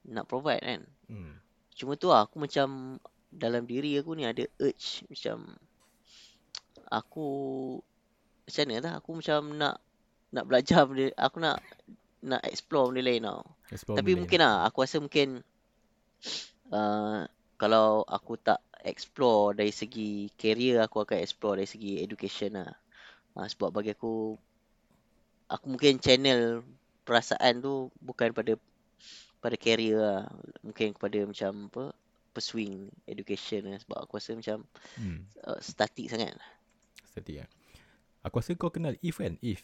nak provide kan. hmm. Cuma tu lah, aku macam dalam diri aku ni ada urge macam aku macam mana dah aku macam nak nak belajar benda aku nak nak explore benda lain tau. Explore Tapi mungkin lain. lah aku rasa mungkin uh, kalau aku tak explore dari segi career aku akan explore dari segi education lah. Uh, sebab bagi aku aku mungkin channel perasaan tu bukan pada pada career lah. Mungkin kepada macam apa pursuing education lah. Sebab aku rasa macam Hmm. uh, statik sangat. Static kan. Aku rasa kau kenal If kan? If.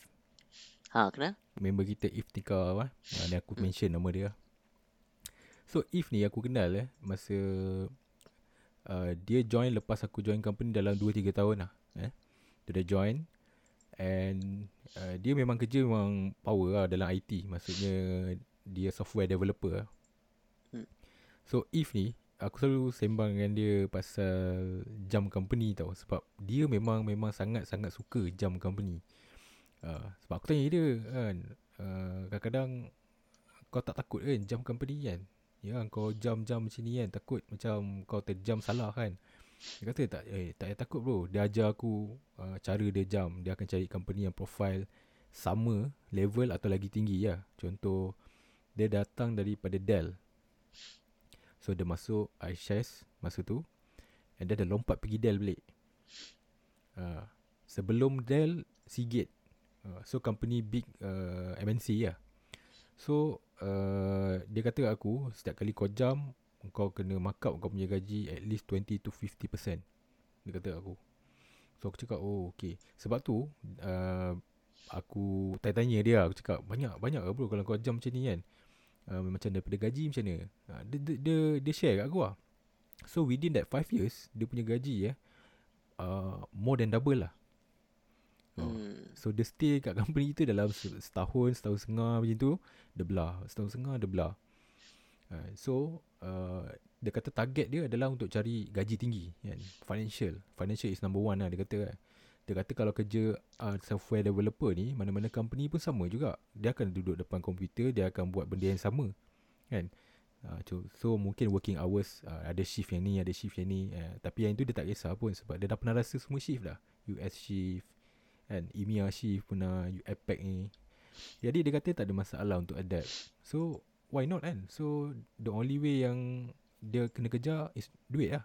Ha, kenal? Member kita If Tika apa? Ha, ni aku Hmm. mention nama dia. So If ni aku kenal eh masa uh, dia join lepas aku join company dalam 2 3 tahun lah eh. Dia dah join and uh, dia memang kerja memang power lah dalam IT. Maksudnya dia software developer lah. Hmm. So If ni aku selalu sembang dengan dia pasal jam company tau sebab dia memang memang sangat-sangat suka jam company. Uh, sebab aku tanya dia kan uh, kadang-kadang kau tak takut kan jam company kan Ya kau jam-jam macam ni kan Takut macam kau terjam salah kan Dia kata tak eh, tak payah takut bro. Dia ajar aku uh, cara dia jam Dia akan cari company yang profile Sama level atau lagi tinggi ya. Contoh Dia datang daripada Dell. So dia masuk iShares masa tu And dia lompat pergi Dell balik. Uh, Sebelum Dell Seagate uh, So company big uh, MNC lah So uh, dia kata kat aku setiap kali kau jam kau kena mark up kau punya gaji at least 20 to 50%. Dia kata kat aku. So aku cakap oh okay. Sebab tu uh, aku tanya-tanya dia aku cakap banyak banyak ke bro kalau kau jam macam ni kan. Uh, macam daripada gaji macam mana. Uh, dia, dia, dia, dia share kat aku lah. So within that 5 years dia punya gaji eh uh, more than double lah. Oh. Hmm. So dia stay kat company tu dalam se- setahun, setahun setengah macam tu Dia belah, setahun setengah dia belah So uh, dia kata target dia adalah untuk cari gaji tinggi kan? Financial, financial is number one lah dia kata kan? Dia kata kalau kerja uh, software developer ni Mana-mana company pun sama juga. Dia akan duduk depan komputer, dia akan buat benda yang sama Kan? Uh, so, so mungkin working hours uh, Ada shift yang ni, ada shift yang ni uh, Tapi yang itu dia tak kisah pun Sebab dia dah pernah rasa semua shift dah. US shift kan? EMEA shift pernah APEC ni. Jadi dia kata tak ada masalah untuk adapt. So why not kan? So the only way yang dia kena kejar is duit lah.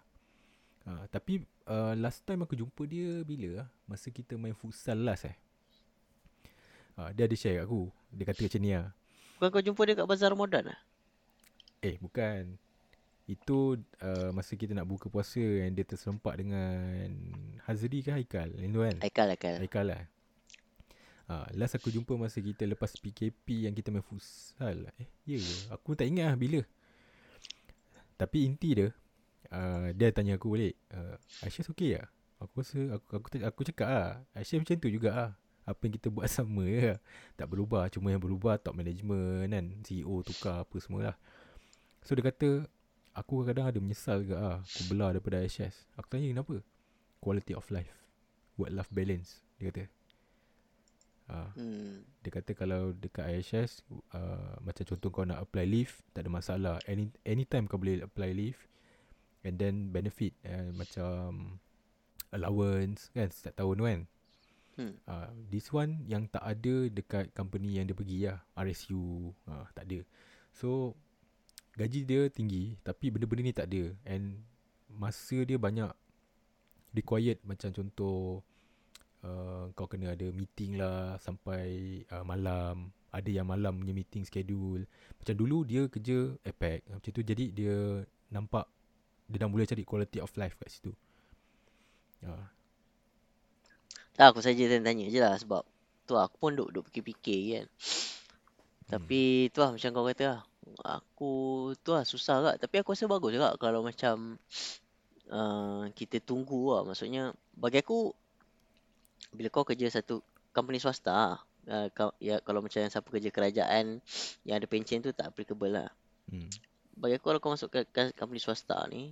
Ha, tapi uh, last time aku jumpa dia bila lah masa kita main futsal last eh? Ha, dia ada share kat aku. Dia kata macam ni lah Bukan kau jumpa dia kat Bazar Ramadan lah? eh bukan. Itu uh, masa kita nak buka puasa Yang dia terserempak dengan Hazri ke Haikal? Yang tu kan? Haikal, Haikal. Haikal lah uh, Last aku jumpa masa kita lepas PKP Yang kita main futsal Eh ya ke? Aku tak ingat lah bila. Tapi inti dia uh, Dia tanya aku balik uh, Aisyah okay lah Aku rasa Aku, aku, aku, cakap lah Aisyah macam tu juga lah apa yang kita buat sama je lah. Tak berubah Cuma yang berubah Top management kan CEO tukar apa semua lah So dia kata Aku kadang-kadang ada menyesal juga lah Aku belah daripada ISS Aku tanya kenapa? Quality of life. Work life balance Dia kata uh, Hmm. Dia kata kalau dekat ISS uh, Macam contoh kau nak apply leave Tak ada masalah Any Anytime kau boleh apply leave And then benefit uh, Macam Allowance Kan setiap tahun kan Hmm. Uh, this one yang tak ada dekat company yang dia pergi lah. RSU. Uh, tak ada. So, gaji dia tinggi tapi benda-benda ni tak ada. And masa dia banyak required macam contoh uh, kau kena ada meeting lah sampai uh, malam. Ada yang malam punya meeting schedule. Macam dulu dia kerja APEC. Macam tu jadi dia nampak dia dah mula cari quality of life kat situ. Uh, Tak, aku saja tanya-tanya je lah sebab tu lah, aku pun duk, duk fikir-fikir kan. Tapi tu lah macam kau kata lah. Aku tu lah susah kak. Tapi aku rasa bagus juga kalau macam uh, kita tunggu lah. Maksudnya bagi aku bila kau kerja satu company swasta. Uh, kau, ya, kalau macam siapa kerja kerajaan yang ada pencen tu tak applicable lah. hmm. Bagi aku kalau kau masuk ke, ke company swasta ni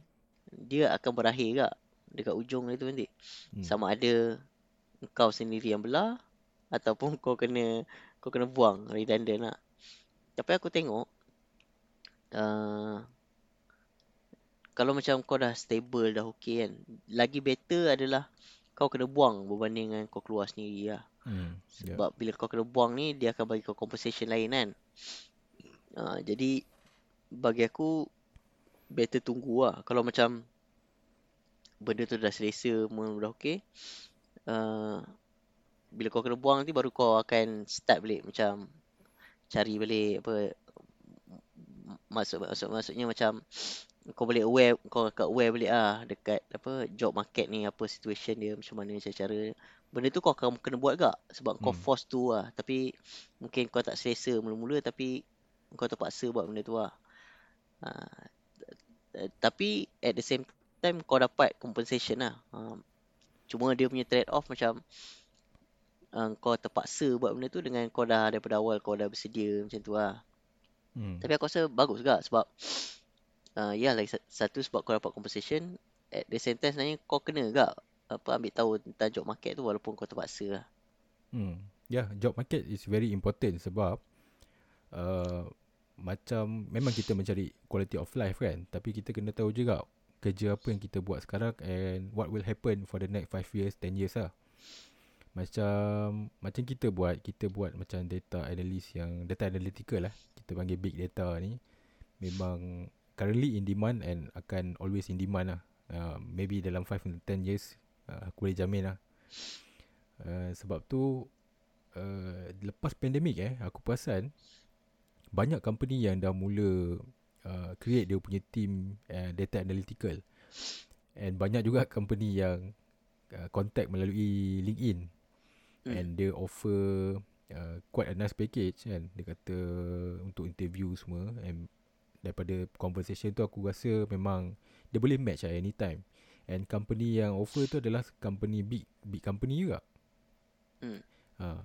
dia akan berakhir kak dekat ujung dia tu nanti. Hmm. Sama ada kau sendiri yang belah ataupun kau kena kau kena buang redundant lah. Tapi aku tengok uh, kalau macam kau dah stable dah okey kan, lagi better adalah kau kena buang berbanding dengan kau keluar sendiri lah. Hmm. Yeah. Sebab bila kau kena buang ni dia akan bagi kau compensation lain kan. Uh, jadi bagi aku better tunggu lah. Kalau macam benda tu dah selesa semua dah okey. Uh, bila kau kena buang nanti baru kau akan start balik macam cari balik apa maksud maksud maksudnya macam kau boleh aware kau akan aware balik ah dekat apa job market ni apa situation dia macam mana cara-cara benda tu kau akan kena buat gak sebab kau Hmm. force tu lah. Tapi mungkin kau tak selesa mula-mula tapi kau terpaksa buat benda tu lah. Uh, tapi at the same time kau dapat compensation lah. Uh, cuma dia punya trade off macam uh, kau terpaksa buat benda tu dengan kau dah daripada awal kau dah bersedia macam tu lah. Hmm. tapi aku rasa bagus juga sebab uh, ya lagi sa- satu sebab kau dapat compensation at the same time sebenarnya kau kena juga apa ambil tahu tentang job market tu walaupun kau terpaksa lah. Hmm. Ya, yeah, job market is very important sebab uh, macam memang kita mencari quality of life kan, tapi kita kena tahu juga kerja apa yang kita buat sekarang and what will happen for the next 5 years, 10 years lah. Macam macam kita buat, kita buat macam data analyst yang data analytical lah. Kita panggil big data ni memang currently in demand and akan always in demand lah. Uh, maybe dalam 5 to 10 years uh, aku boleh jamin lah. Uh, sebab tu uh, lepas pandemik eh aku perasan banyak company yang dah mula uh, create dia punya team uh, data analytical and banyak juga company yang uh, contact melalui LinkedIn Hmm. and dia offer uh, quite a nice package kan dia kata untuk interview semua and daripada conversation tu aku rasa memang dia boleh match lah anytime and company yang offer tu adalah company big big company juga Hmm. Ha.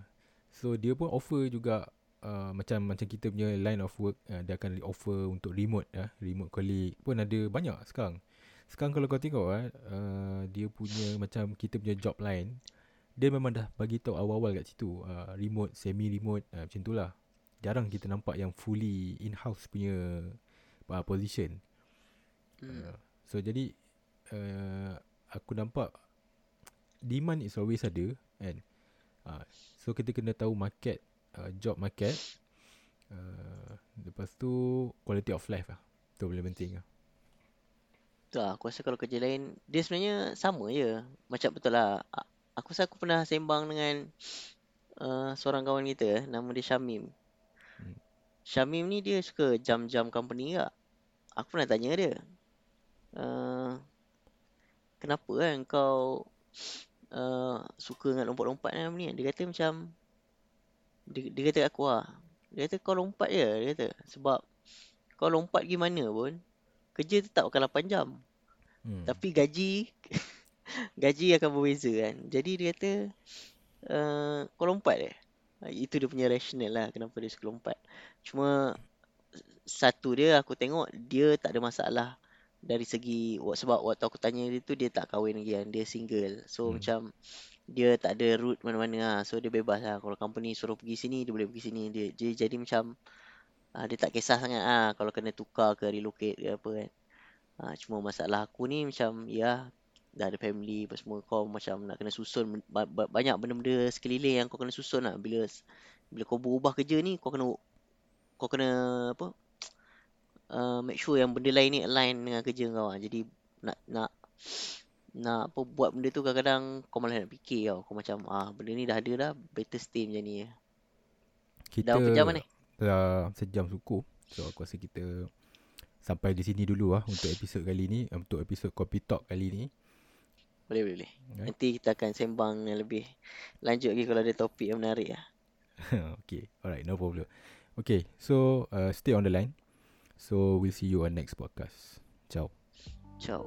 So dia pun offer juga uh, macam macam kita punya line of work uh, dia akan offer untuk remote ya, remote colleague pun ada banyak sekarang. Sekarang kalau kau tengok eh, uh, dia punya macam kita punya job line dia memang dah bagi tahu awal-awal kat situ uh, remote, semi remote uh, macam itulah. Jarang kita nampak yang fully in-house punya uh, position. Hmm. Uh, so jadi uh, aku nampak demand is always ada kan. Uh, so kita kena tahu market uh, job market. Uh, lepas tu quality of life lah. Tu paling penting lah. Tu lah, aku rasa kalau kerja lain dia sebenarnya sama je. Macam betul lah. Aku rasa aku pernah sembang dengan uh, seorang kawan kita nama dia Syamim. Hmm. Syamim ni dia suka jam-jam company ke? Aku pernah tanya dia. uh, kenapa kan kau uh, suka dengan lompat-lompat ni? Dia kata macam dia, dia kata aku lah dia kata kau lompat je dia kata. Sebab kau lompat gimana pun kerja tetap akan 8 jam. Hmm. tapi gaji gaji akan berbeza kan. Jadi dia kata uh, kau lompat eh itu dia punya rational lah kenapa dia suka lompat. Cuma satu dia aku tengok dia tak ada masalah dari segi sebab waktu aku tanya dia tu dia tak kahwin lagi kan dia single so hmm. macam dia tak ada route mana-mana lah. So dia bebas lah. Kalau company suruh pergi sini, dia boleh pergi sini. Dia, dia jadi macam, uh, dia tak kisah sangat lah. Kalau kena tukar ke relocate ke apa kan. Uh, cuma masalah aku ni macam, ya, dah ada family apa semua. Kau macam nak kena susun. Banyak benda-benda sekeliling yang kau kena susun lah. Bila bila kau berubah kerja ni, kau kena, kau kena apa, uh, make sure yang benda lain ni align dengan kerja kau lah. Jadi, nak, nak, nak apa buat benda tu kadang-kadang kau malah nak fikir tau. Kau macam ah benda ni dah ada dah, better stay macam ni. Kita dah berapa jam ni? Dah sejam suku. So aku rasa kita sampai di sini dulu lah untuk episod kali ni, untuk episod Copy Talk kali ni. Boleh boleh. boleh. Right. Nanti kita akan sembang yang lebih lanjut lagi kalau ada topik yang menarik lah. okay, alright, no problem. Okay, so uh, stay on the line. So we'll see you on next podcast. Ciao. Ciao.